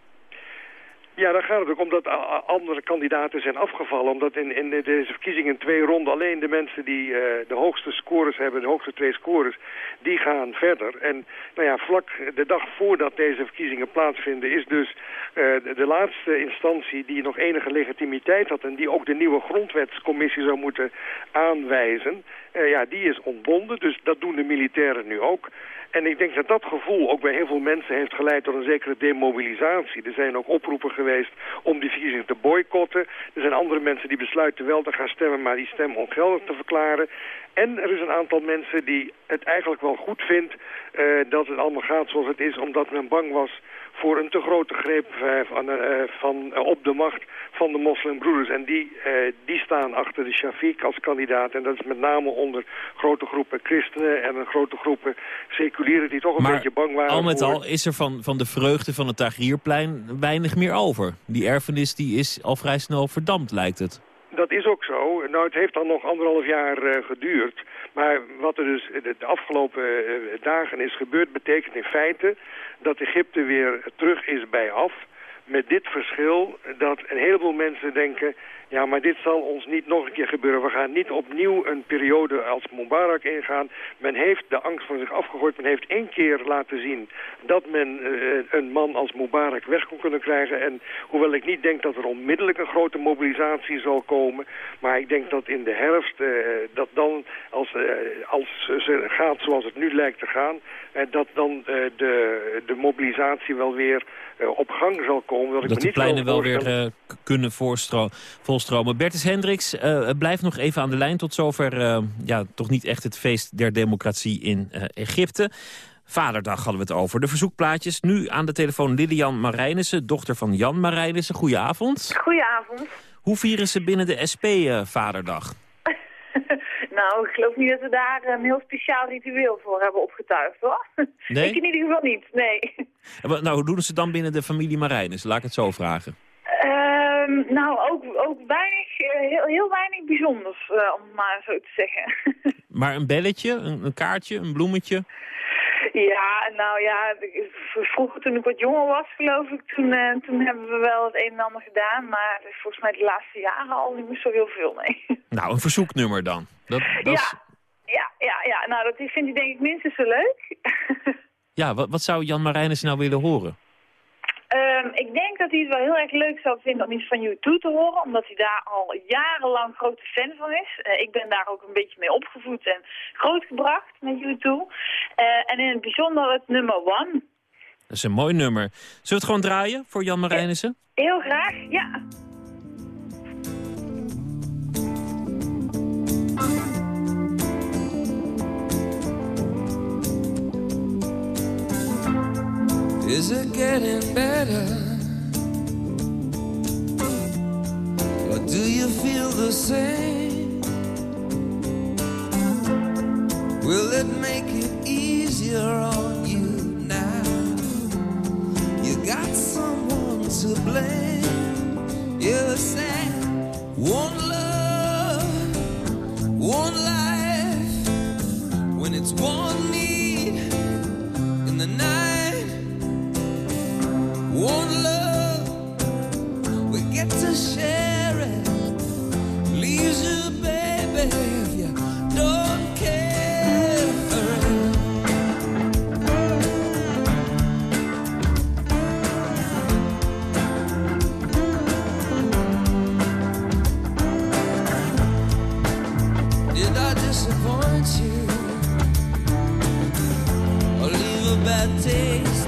Ja, daar gaat het ook om dat andere kandidaten zijn afgevallen. Omdat in, in deze verkiezingen in twee ronden alleen de mensen die uh, de hoogste scores hebben, de hoogste twee scores, die gaan verder. En nou ja, vlak de dag voordat deze verkiezingen plaatsvinden is dus uh, de, laatste instantie die nog enige legitimiteit had en die ook de nieuwe grondwetscommissie zou moeten aanwijzen. Uh, ja, die is ontbonden, dus dat doen de militairen nu ook. En ik denk dat dat gevoel ook bij heel veel mensen heeft geleid tot een zekere demobilisatie. Er zijn ook oproepen geweest om die verkiezingen te boycotten. Er zijn andere mensen die besluiten wel te gaan stemmen, maar die stem ongeldig te verklaren. En er is een aantal mensen die het eigenlijk wel goed vindt uh, dat het allemaal gaat zoals het is, omdat men bang was voor een te grote greep uh, van, van op de macht van de moslimbroeders. En die, die staan achter de Shafiq als kandidaat. En dat is met name onder grote groepen christenen en een grote groepen seculieren die toch een maar beetje bang waren. al met voor... al is er van, van de vreugde van het Tagrierplein weinig meer over. Die erfenis die is al vrij snel verdampt, lijkt het. Dat is ook zo. Nou, het heeft dan nog anderhalf jaar uh, geduurd. Maar wat er dus de afgelopen uh, dagen is gebeurd... betekent in feite dat Egypte weer terug is bij af. Met dit verschil dat een heleboel mensen denken... ja, maar dit zal ons niet nog een keer gebeuren. We gaan niet opnieuw een periode als Mubarak ingaan. Men heeft de angst van zich afgegooid. Men heeft één keer laten zien dat men eh, een man als Mubarak weg kon kunnen krijgen. En hoewel ik niet denk dat er onmiddellijk een grote mobilisatie zal komen... maar ik denk dat in de herfst, eh, dat dan als, eh, als ze gaat zoals het nu lijkt te gaan... dat dan de, de mobilisatie wel weer op gang zal komen. Dat, ik Dat de pleinen wel weer kunnen voorstro- volstromen. Bertus Hendricks, eh, blijf nog even aan de lijn. Tot zover eh, ja, toch niet echt het feest der democratie in eh, Egypte. Vaderdag hadden we het over. De verzoekplaatjes. Nu aan de telefoon Lilian Marijnissen, dochter van Jan Marijnissen. Goedenavond. Goedenavond. Hoe vieren ze binnen de SP Vaderdag? Nou, ik geloof niet dat we daar een heel speciaal ritueel voor hebben opgetuigd, hoor. Nee? Ik in ieder geval niet, nee. Nou, hoe doen ze dan binnen de familie Marijnissen? Laat ik het zo vragen. Ehm, nou, ook, ook weinig, eh, heel, heel weinig bijzonders, eh, om het maar zo te zeggen. Maar een belletje, een, een kaartje, een bloemetje? ja, nou ja, ik- vroeger toen ik wat jonger was, geloof ik, toen, eh, toen hebben we wel het een en ander gedaan. Maar volgens mij de laatste jaren al niet meer zo heel veel, nee. Nou, een verzoeknummer dan. Dat, dat is- Ja, ja, ja, ja, nou dat vindt hij denk ik minstens zo leuk. ja wat, wat zou Jan Marijnissen nou willen horen? Ehm, ik denk dat hij het wel heel erg leuk zou vinden om iets van U2 te horen, omdat hij daar al jarenlang grote fan van is. Eh, ik ben daar ook een beetje mee opgevoed en grootgebracht met U2. Eh, en in het bijzonder het nummer One. Dat is een mooi nummer. Zullen we het gewoon draaien voor Jan Marijnissen? Heel graag, ja. Is it getting better? Or do you feel the same? Will it make it easier on you now? You got someone to blame. You said one love, one life. When it's one need in the night. One love, we get to share it. Leaves you, baby, if you don't care. Did I disappoint you? Or leave a bad taste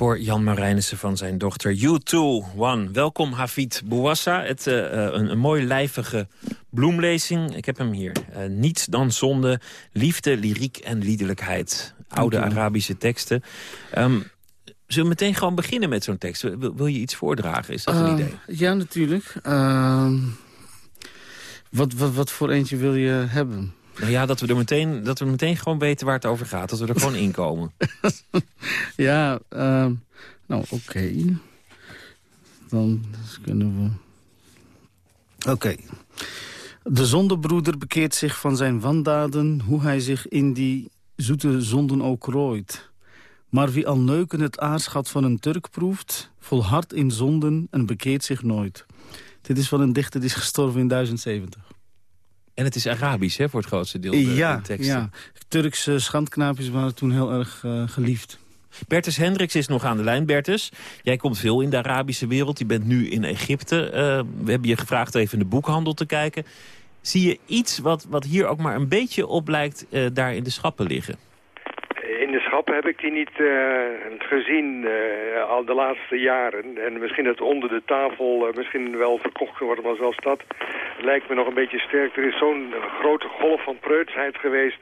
Voor Jan Marijnissen van zijn dochter U2 One. Welkom Hafid Bouassa. Het, uh, een, een mooi lijvige bloemlezing. Ik heb hem hier. Uh, Niets dan zonde, liefde, lyriek en liederlijkheid. Oude Arabische teksten. Um, zullen we meteen gewoon beginnen met zo'n tekst? Wil, wil, je iets voordragen? Is dat een uh, idee? Ja, natuurlijk. Uh, wat, wat, wat voor eentje wil je hebben? Nou ja, dat we er meteen, dat we meteen gewoon weten waar het over gaat. Dat we er gewoon in komen. ja, uh, nou oké. Dan kunnen we... Oké. De zondebroeder bekeert zich van zijn wandaden... hoe hij zich in die zoete zonden ook rooit. Maar wie al neuken het aarschat van een Turk proeft... volhardt in zonden en bekeert zich nooit. Dit is van een dichter die is gestorven in 1070. En het is Arabisch, hè, voor het grootste deel, de, ja, de teksten. Ja, Turkse schandknaapjes waren toen heel erg uh, geliefd. Bertus Hendricks is nog aan de lijn. Bertus, jij komt veel in de Arabische wereld. Je bent nu in Egypte. Uh, we hebben je gevraagd even in de boekhandel te kijken. Zie je iets wat, wat hier ook maar een beetje op lijkt uh, daar in de schappen liggen? Heb ik die niet uh, gezien uh, al de laatste jaren. En misschien dat onder de tafel uh, misschien wel verkocht kan worden, maar zelfs dat lijkt me nog een beetje sterk. Er is zo'n grote golf van preutsheid geweest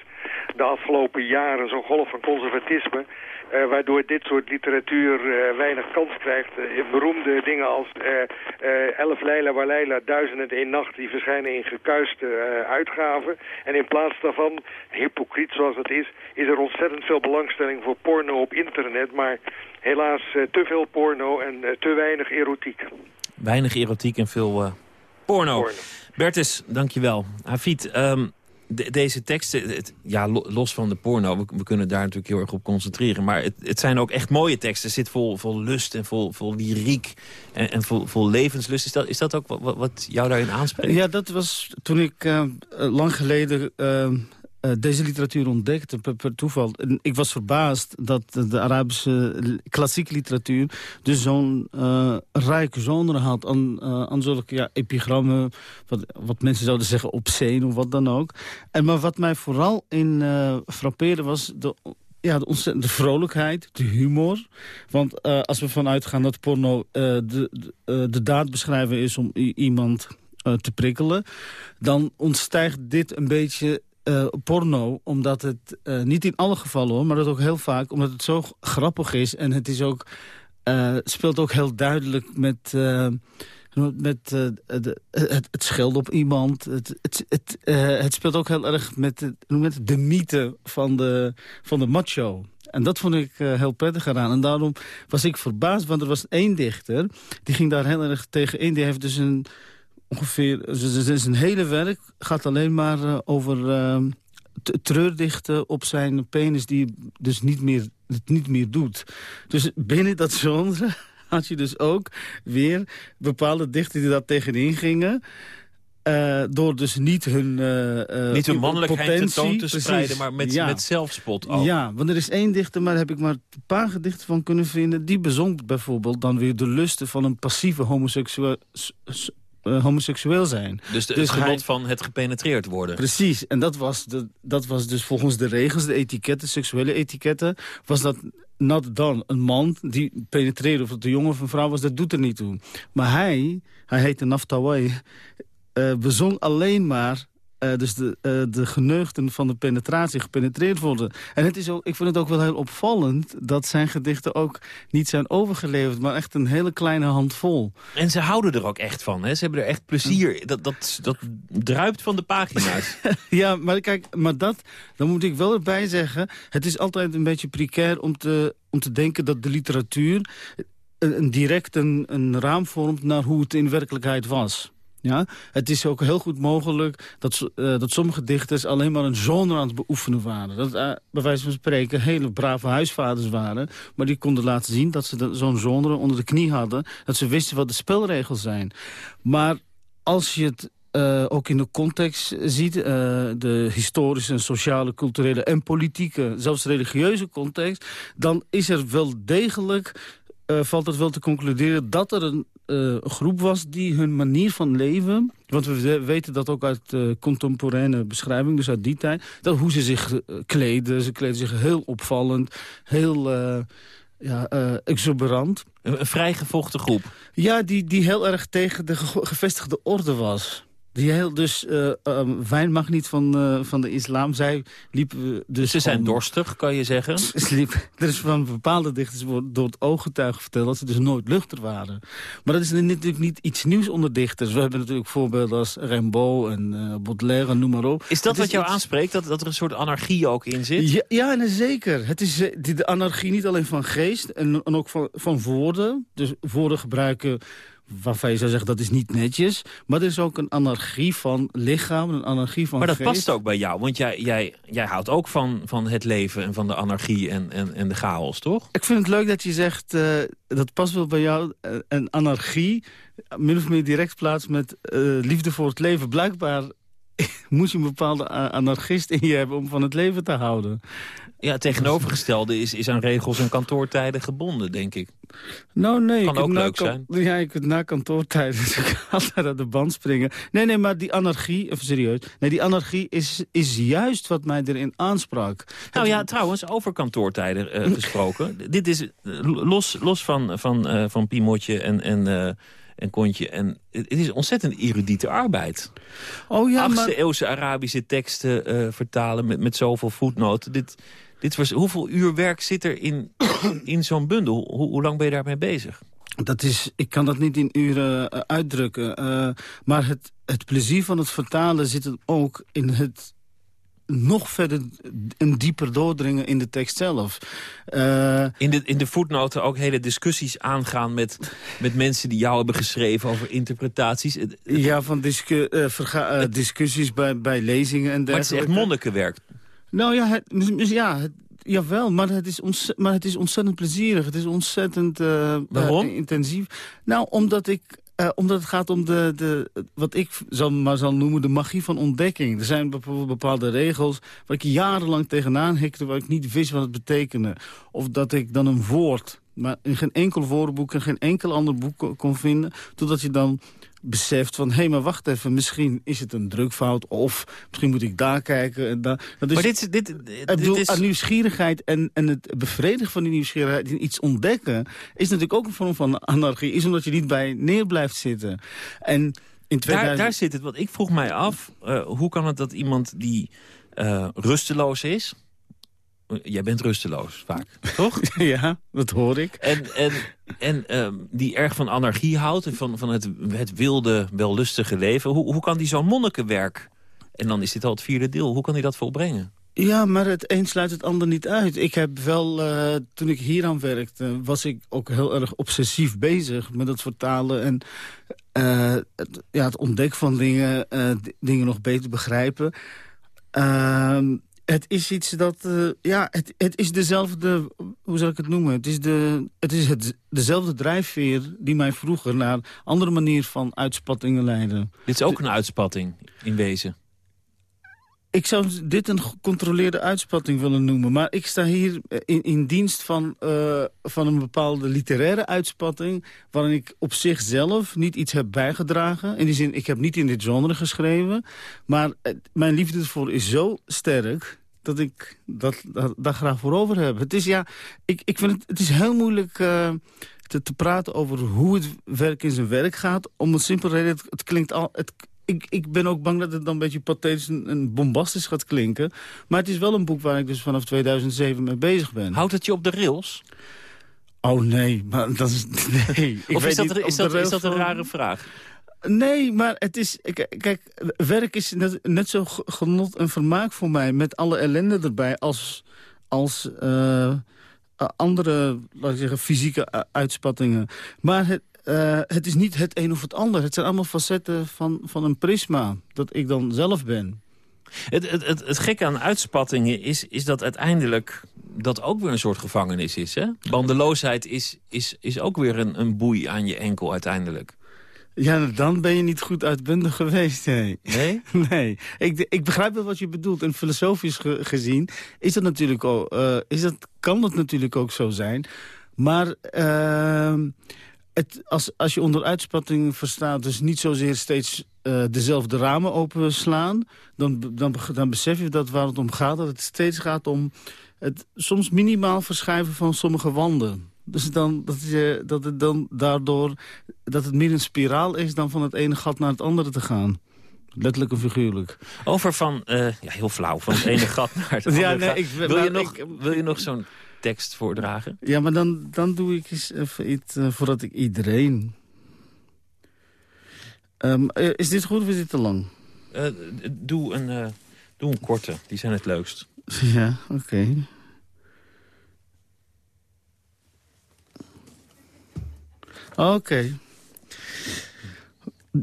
de afgelopen jaren, zo'n golf van conservatisme. Uh, waardoor dit soort literatuur uh, weinig kans krijgt. Uh, beroemde dingen als Elf Leila Waleila, Duizend en één Nacht... die verschijnen in gekuiste uitgaven. En in plaats daarvan, hypocriet zoals dat is... is er ontzettend veel belangstelling voor porno op internet. Maar helaas te veel porno en te weinig erotiek. Weinig erotiek en veel porno. porno. Bertus, dankjewel. Hafid, um, de, deze teksten, ja, los van de porno, we, kunnen daar natuurlijk heel erg op concentreren. Maar het, het zijn ook echt mooie teksten. Zit vol, vol lust en vol, vol lyriek en, en vol, vol levenslust. Is dat, is dat ook wat, wat jou daarin aanspreekt? Ja, dat was toen ik uh, lang geleden... Uh, uh, deze literatuur ontdekte per, per, toeval. Ik was verbaasd dat de Arabische klassieke literatuur... dus zo'n uh, rijk genre had aan, aan zulke ja, epigrammen... Wat, wat mensen zouden zeggen obscene of wat dan ook. En, maar wat mij vooral in frappeerde was... de ja, de vrolijkheid, de humor. Want als we vanuit gaan dat porno de, de, de daad beschrijven is om iemand te prikkelen... dan ontstijgt dit een beetje uh, porno, omdat het uh, niet in alle gevallen hoor, maar dat ook heel vaak, omdat het zo grappig is en het is ook, uh, speelt ook heel duidelijk met, met de, het, het schelden op iemand. Het, het, het, het speelt ook heel erg met, met de mythe van de, van de macho. En dat vond ik heel prettig eraan. En daarom was ik verbaasd, want er was één dichter... die ging daar heel erg tegen in. Die heeft dus een ongeveer... Dus een hele werk gaat alleen maar uh, over uh, treurdichten op zijn penis... die dus niet meer, het niet meer doet. Dus binnen dat genre had je dus ook weer bepaalde dichten die daar tegenin gingen... Uh, door dus niet hun uh, Niet hun mannelijkheid tentoon te spreiden, precies. maar met, ja. met zelfspot ook. Ja, want er is één dichter, maar daar heb ik maar een paar gedichten van kunnen vinden. Die bezongt bijvoorbeeld dan weer de lusten van een passieve homoseksueel uh, homoseksueel zijn. Dus, de, dus het genot hij... van het gepenetreerd worden. Precies, en dat was, de, dat was dus volgens de regels, de etiketten, seksuele etiketten... was dat not done. Een man die penetreerde, of het een jongen of een vrouw was, dat doet er niet toe. Maar hij, hij heette Naftawai, uh, bezong alleen maar uh, dus de, uh, de geneugten van de penetratie gepenetreerd worden. En het is ook, ik vind het ook wel heel opvallend dat zijn gedichten ook niet zijn overgeleverd, maar echt een hele kleine handvol. En ze houden er ook echt van, hè? Ze hebben er echt plezier. Dat, dat, dat druipt van de pagina's. ja, maar kijk, maar dat, dan moet ik wel erbij zeggen, het is altijd een beetje precair om te, om te denken dat de literatuur een, een direct een, een raam vormt naar hoe het in werkelijkheid was. Ja? Het is ook heel goed mogelijk dat, uh, dat sommige dichters alleen maar een genre aan het beoefenen waren. Dat uh, bij wijze van spreken hele brave huisvaders waren. Maar die konden laten zien dat ze zo'n genre onder de knie hadden. Dat ze wisten wat de spelregels zijn. Maar als je het uh, ook in de context ziet, de historische, sociale, culturele en politieke, zelfs religieuze context, dan is er wel degelijk uh, valt het wel te concluderen dat er een uh, groep was die hun manier van leven... want we weten dat ook uit uh, contemporaine beschrijving, dus uit die tijd... dat hoe ze zich kleden, ze kleden zich heel opvallend, heel ja, eh, exuberant. Een, een vrijgevochten groep. Ja, die, die heel erg tegen de ge- gevestigde orde was. Die heel, dus ehm, wijn mag niet van, eh, van de islam. Zij liepen dus Ze zijn dorstig, kan je zeggen. Ze liep- er is van bepaalde dichters wordt door het ooggetuigen verteld... dat ze dus nooit luchter waren. Maar dat is natuurlijk niet iets nieuws onder dichters. We hebben natuurlijk voorbeelden als Rimbaud en eh, Baudelaire en noem maar op. Is dat Het wat jou iets- aanspreekt, dat, dat er een soort anarchie ook in zit? Ja, ja en zeker. Het is de anarchie niet alleen van geest en, en ook van, van woorden. Dus woorden gebruiken waarvan je zou zeggen dat is niet netjes. Maar er is ook een anarchie van lichaam, een anarchie van Maar dat geest. past ook bij jou, want jij, jij, jij houdt ook van, van het leven en van de anarchie en, en, en de chaos, toch? Ik vind het leuk dat je zegt, eh, dat past wel bij jou, eh, een anarchie, min of meer direct plaats met eh, liefde voor het leven. Blijkbaar moet je een bepaalde anarchist in je hebben om van het leven te houden. Ja, het tegenovergestelde is, is aan regels en kantoortijden gebonden, denk ik. Nou, nee. Kan ook leuk zijn. Ja, je kunt na kantoortijd natuurlijk altijd aan de band springen. Nee, nee, maar die anarchie, even serieus. Nee, die anarchie is, is juist wat mij erin aansprak. Nou ja, trouwens, over kantoortijden eh, gesproken. Dit is eh, los, los van, van, eh, van Piemotje en, en, en Kontje. En het is ontzettend erudite arbeid. Oh ja, Achtste maar... eeuwse Arabische teksten eh, vertalen met, met zoveel voetnoten. Dit, dit was, hoeveel uur werk zit er in, in zo'n bundel? Hoe, hoe lang ben je daarmee bezig? Dat is, ik kan dat niet in uren eh, uitdrukken. eh, maar het, het plezier van het vertalen zit ook in het nog verder en dieper doordringen in de tekst zelf. Eh, In de, in de voetnoten ook hele discussies aangaan met, met mensen die jou hebben geschreven over interpretaties. Ja, van discu eh, eh, discussies bij, bij lezingen en maar het is dergelijke. echt monnikenwerk. Nou ja, het, mis- mis- ja het, jawel, maar het, is maar het is ontzettend plezierig. Het is ontzettend eh, Waarom? intensief. Nou, omdat ik... eh, omdat het gaat om de, de, wat ik zal, maar zal noemen de magie van ontdekking. Er zijn bijvoorbeeld bepaalde regels waar ik jarenlang tegenaan hikte... waar ik niet wist wat het betekende. Of dat ik dan een woord, maar in geen enkel woordenboek... en geen enkel ander boek kon- kon vinden... totdat je dan beseft van... hé, hey, maar wacht even, misschien is het een drukfout... of misschien moet ik daar kijken en daar. Dat is, Maar dit, dit, dit, ik bedoel, dit is... aan nieuwsgierigheid en, en het bevredigen van die nieuwsgierigheid... in iets ontdekken, is natuurlijk ook een vorm van anarchie. Is omdat je niet bij neer blijft zitten. En in 2000... Daar, daar zit het. Want ik vroeg mij af, eh, hoe kan het dat iemand die eh, rusteloos is... Jij bent rusteloos vaak, toch? ja, dat hoor ik. En, en, en ehm, die erg van anarchie houdt en van, van het, het wilde, wellustige leven. Hoe, hoe kan die zo'n monnikenwerk... En dan is dit al het vierde deel. Hoe kan hij dat volbrengen? Ja, maar het een sluit het ander niet uit. Ik heb wel, eh, toen ik hier aan werkte, was ik ook heel erg obsessief bezig met het vertalen en eh, het, ja, het ontdekken van dingen, eh, dingen nog beter begrijpen. Het is iets dat, eh, ja, het, het is dezelfde, hoe zal ik het noemen? Het is, de, het is het, dezelfde drijfveer die mij vroeger naar andere manier van uitspattingen leidde. Dit is ook een uitspatting, in wezen. Ik zou dit een gecontroleerde uitspatting willen noemen. Maar ik sta hier eh, in, in dienst van, eh, van een bepaalde literaire uitspatting... waarin ik op zichzelf niet iets heb bijgedragen. In die zin, ik heb niet in dit genre geschreven. Maar eh, mijn liefde ervoor is zo sterk dat ik dat, dat, daar graag voor over heb. Het is, ja, ik, ik vind het, het is heel moeilijk... te, te praten over hoe het werk in zijn werk gaat. Om een simpele reden, het, het klinkt al... Het, ik, ik ben ook bang dat het dan een beetje pathetisch en, bombastisch gaat klinken. Maar het is wel een boek waar ik dus vanaf 2007 mee bezig ben. Houdt het je op de rails? Oh nee, maar dat is... Nee, ik of is dat, niet is, dat, is dat een rare vraag? Nee, maar het is... Kijk, werk is net, net zo ge- genot en vermaak voor mij... met alle ellende erbij als, als eh, eh, andere, laat ik zeggen, fysieke uitspattingen. Maar het, eh, het is niet het een of het ander. Het zijn allemaal facetten van, van een prisma dat ik dan zelf ben. Het, het, het, het gekke aan uitspattingen is, is dat uiteindelijk dat ook weer een soort gevangenis is. Hè? Bandeloosheid is, is, is ook weer een, een boei aan je enkel uiteindelijk. Ja, dan ben je niet goed uitbundig geweest, nee. Nee? nee. Ik, ik begrijp wel wat je bedoelt. En filosofisch ge- gezien is dat natuurlijk ook, eh, is dat, kan dat natuurlijk ook zo zijn. Maar ehm, het, als, als je onder uitspatting verstaat... dus niet zozeer steeds eh, dezelfde ramen openslaan... Dan, dan, dan besef je dat waar het om gaat, dat het steeds gaat om... het soms minimaal verschuiven van sommige wanden. Dus dan, dat, je, dat het dan daardoor dat het meer een spiraal is... dan van het ene gat naar het andere te gaan. Letterlijk en figuurlijk. Over van, eh, ja, heel flauw, van het ene gat naar het andere Ja, nee, gat. ik- wil, je nog, ik- wil je nog zo'n tekst voordragen? Ja, maar dan, dan doe ik eens even iets eh, voordat ik iedereen... Ehm, eh, is dit goed of is dit te lang? Eh, doe, een, doe een korte, die zijn het leukst. Ja, oké. Oké.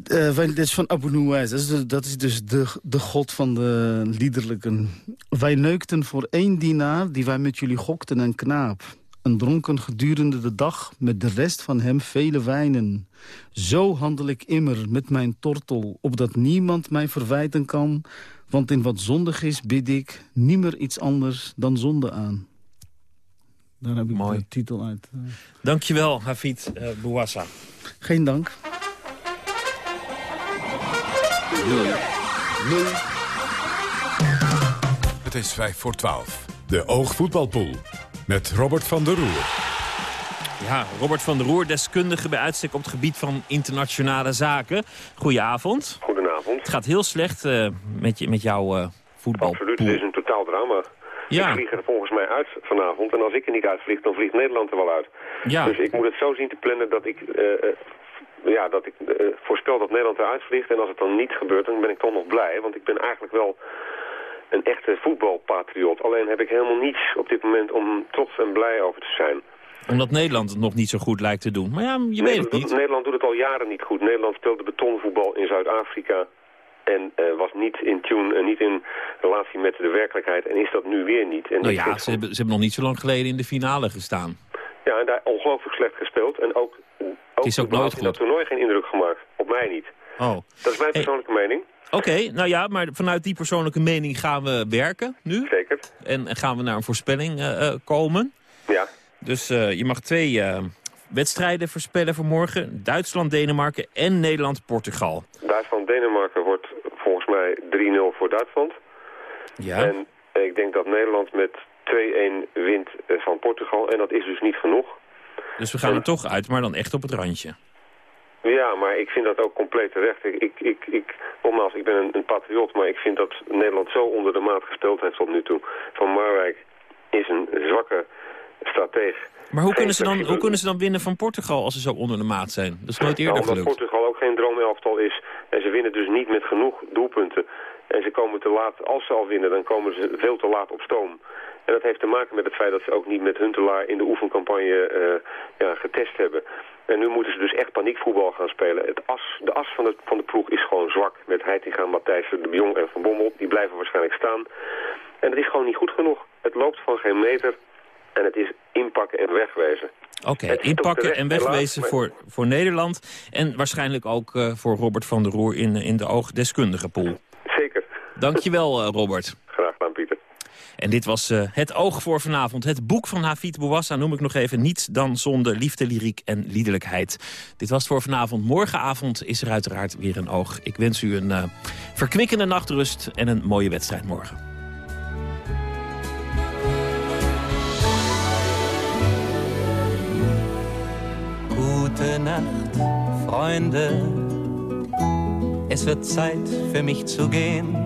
Wij- dit is van Abu Nuwais. Dat is, de- dat is dus de, de god van de liederlijken. Wij neukten voor één dienaar die wij met jullie gokten en knaap. En dronken gedurende de dag met de rest van hem vele wijnen. Zo handel ik immer met mijn tortel, opdat niemand mij verwijten kan. Want in wat zondig is, bid ik nimmer iets anders dan zonde aan. Daar heb ik de titel uit. eh. Dankjewel, Hafid uh, Bouassa. Geen dank. Het is 5 voor 12. De Oogvoetbalpool. Met Robert van der Roer. Ja, Robert van der Roer, deskundige bij uitstek op het gebied van internationale zaken. Goedenavond. Goedenavond. Het gaat heel slecht eh, met, je, met jouw eh voetbal. Absoluut, het is een totaal drama. Ja. Ik vlieg er volgens mij uit vanavond. En als ik er niet uitvlieg, dan vliegt Nederland er wel uit. Ja. Dus ik moet het zo zien te plannen dat ik, eh, eh, ja, dat ik eh, voorspel dat Nederland eruit vliegt. En als het dan niet gebeurt, dan ben ik toch nog blij. Want ik ben eigenlijk wel een echte voetbalpatriot. Alleen heb ik helemaal niets op dit moment om trots en blij over te zijn. Omdat Nederland het nog niet zo goed lijkt te doen. Maar ja, je weet het niet. Nederland doet het al jaren niet goed. Nederland speelde betonvoetbal in Zuid-Afrika. En eh, was niet in tune en niet in relatie met de werkelijkheid. En is dat nu weer niet. En Nou ja, ze hebben, ze hebben nog niet zo lang geleden in de finale gestaan. Ja, en daar ongelooflijk slecht gespeeld. En ook, ook is ook nooit dat toernooi geen indruk gemaakt. Op mij niet. Oh. Dat is mijn persoonlijke mening. Oké, nou ja, maar vanuit die persoonlijke mening gaan we werken nu. Zeker. En en gaan we naar een voorspelling eh, eh, komen. Ja. Dus eh, je mag twee wedstrijden voorspellen voor morgen. Duitsland, Denemarken en Nederland-Portugal. Duitsland-Denemarken wordt volgens mij 3-0 voor Duitsland. Ja. En ik denk dat Nederland met 2-1 wint van Portugal. En dat is dus niet genoeg. Dus we gaan er toch uit, maar dan echt op het randje. Ja, maar ik vind dat ook compleet terecht. Ik, ik, ik, ik, nogmaals, ik ben een, een patriot, maar ik vind dat Nederland zo onder de maat gespeeld heeft tot nu toe. Van Marwijk is een zwakke strateeg. Maar hoe kunnen, ze dan, hoe kunnen ze dan winnen van Portugal als ze zo onder de maat zijn? Dat is nooit eerder Nou, omdat gelukt. Portugal ook geen droomelftal is. En ze winnen dus niet met genoeg doelpunten. En ze komen te laat, als ze al winnen, dan komen ze veel te laat op stoom. En dat heeft te maken met het feit dat ze ook niet met Huntelaar in de oefencampagne eh, ja, getest hebben. En nu moeten ze dus echt paniekvoetbal gaan spelen. Het as, de as van de, van de ploeg is gewoon zwak. Met Heitinga, Matthijssen, De Jong en Van Bommel. Die blijven waarschijnlijk staan. En het is gewoon niet goed genoeg. Het loopt van geen meter. En het is inpakken en wegwezen. Oké, inpakken en wegwezen maar- voor, voor Nederland. En waarschijnlijk ook eh, voor Robert van der Roer in, in de oogdeskundige pool. Dankjewel, eh, Robert. Graag gedaan, Pieter. En dit was eh, het oog voor vanavond. Het boek van Hafid Bouassa noem ik nog even. Niets dan zonder liefde, lyriek en liederlijkheid. Dit was het voor vanavond. Morgenavond is er uiteraard weer een oog. Ik wens u een eh, verkwikkende nachtrust en een mooie wedstrijd morgen. Gute Nacht, Freunde. Es wird Zeit für mich zu gehen.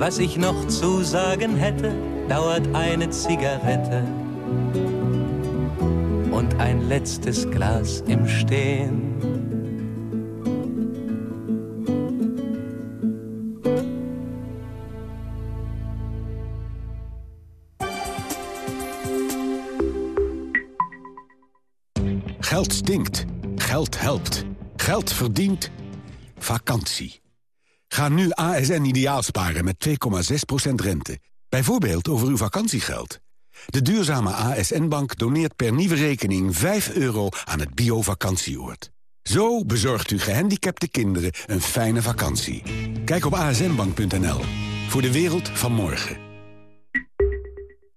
Was ich noch zu sagen hätte, dauert eine Zigarette und ein letztes Glas im Stehen. Geld stinkt. Geld helpt. Geld verdient. Vakantie. Ga nu ASN ideaal sparen met 2,6% rente. Bijvoorbeeld over uw vakantiegeld. De duurzame ASN-bank doneert per nieuwe rekening 5 euro aan het bio-vakantieoord. Zo bezorgt u gehandicapte kinderen een fijne vakantie. Kijk op asnbank.nl. Voor de wereld van morgen.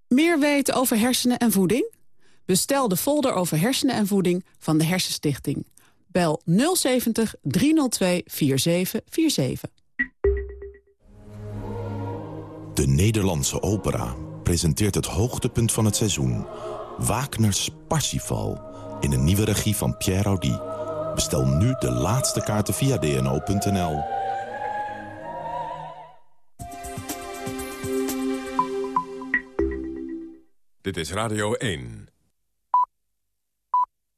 Meer weten over hersenen en voeding? Bestel de folder over hersenen en voeding van de Hersenstichting. Bel 070 302 4747. De Nederlandse opera presenteert het hoogtepunt van het seizoen. Wagner's Parsifal in een nieuwe regie van Pierre Audi. Bestel nu de laatste kaarten via dno.nl. Dit is Radio 1.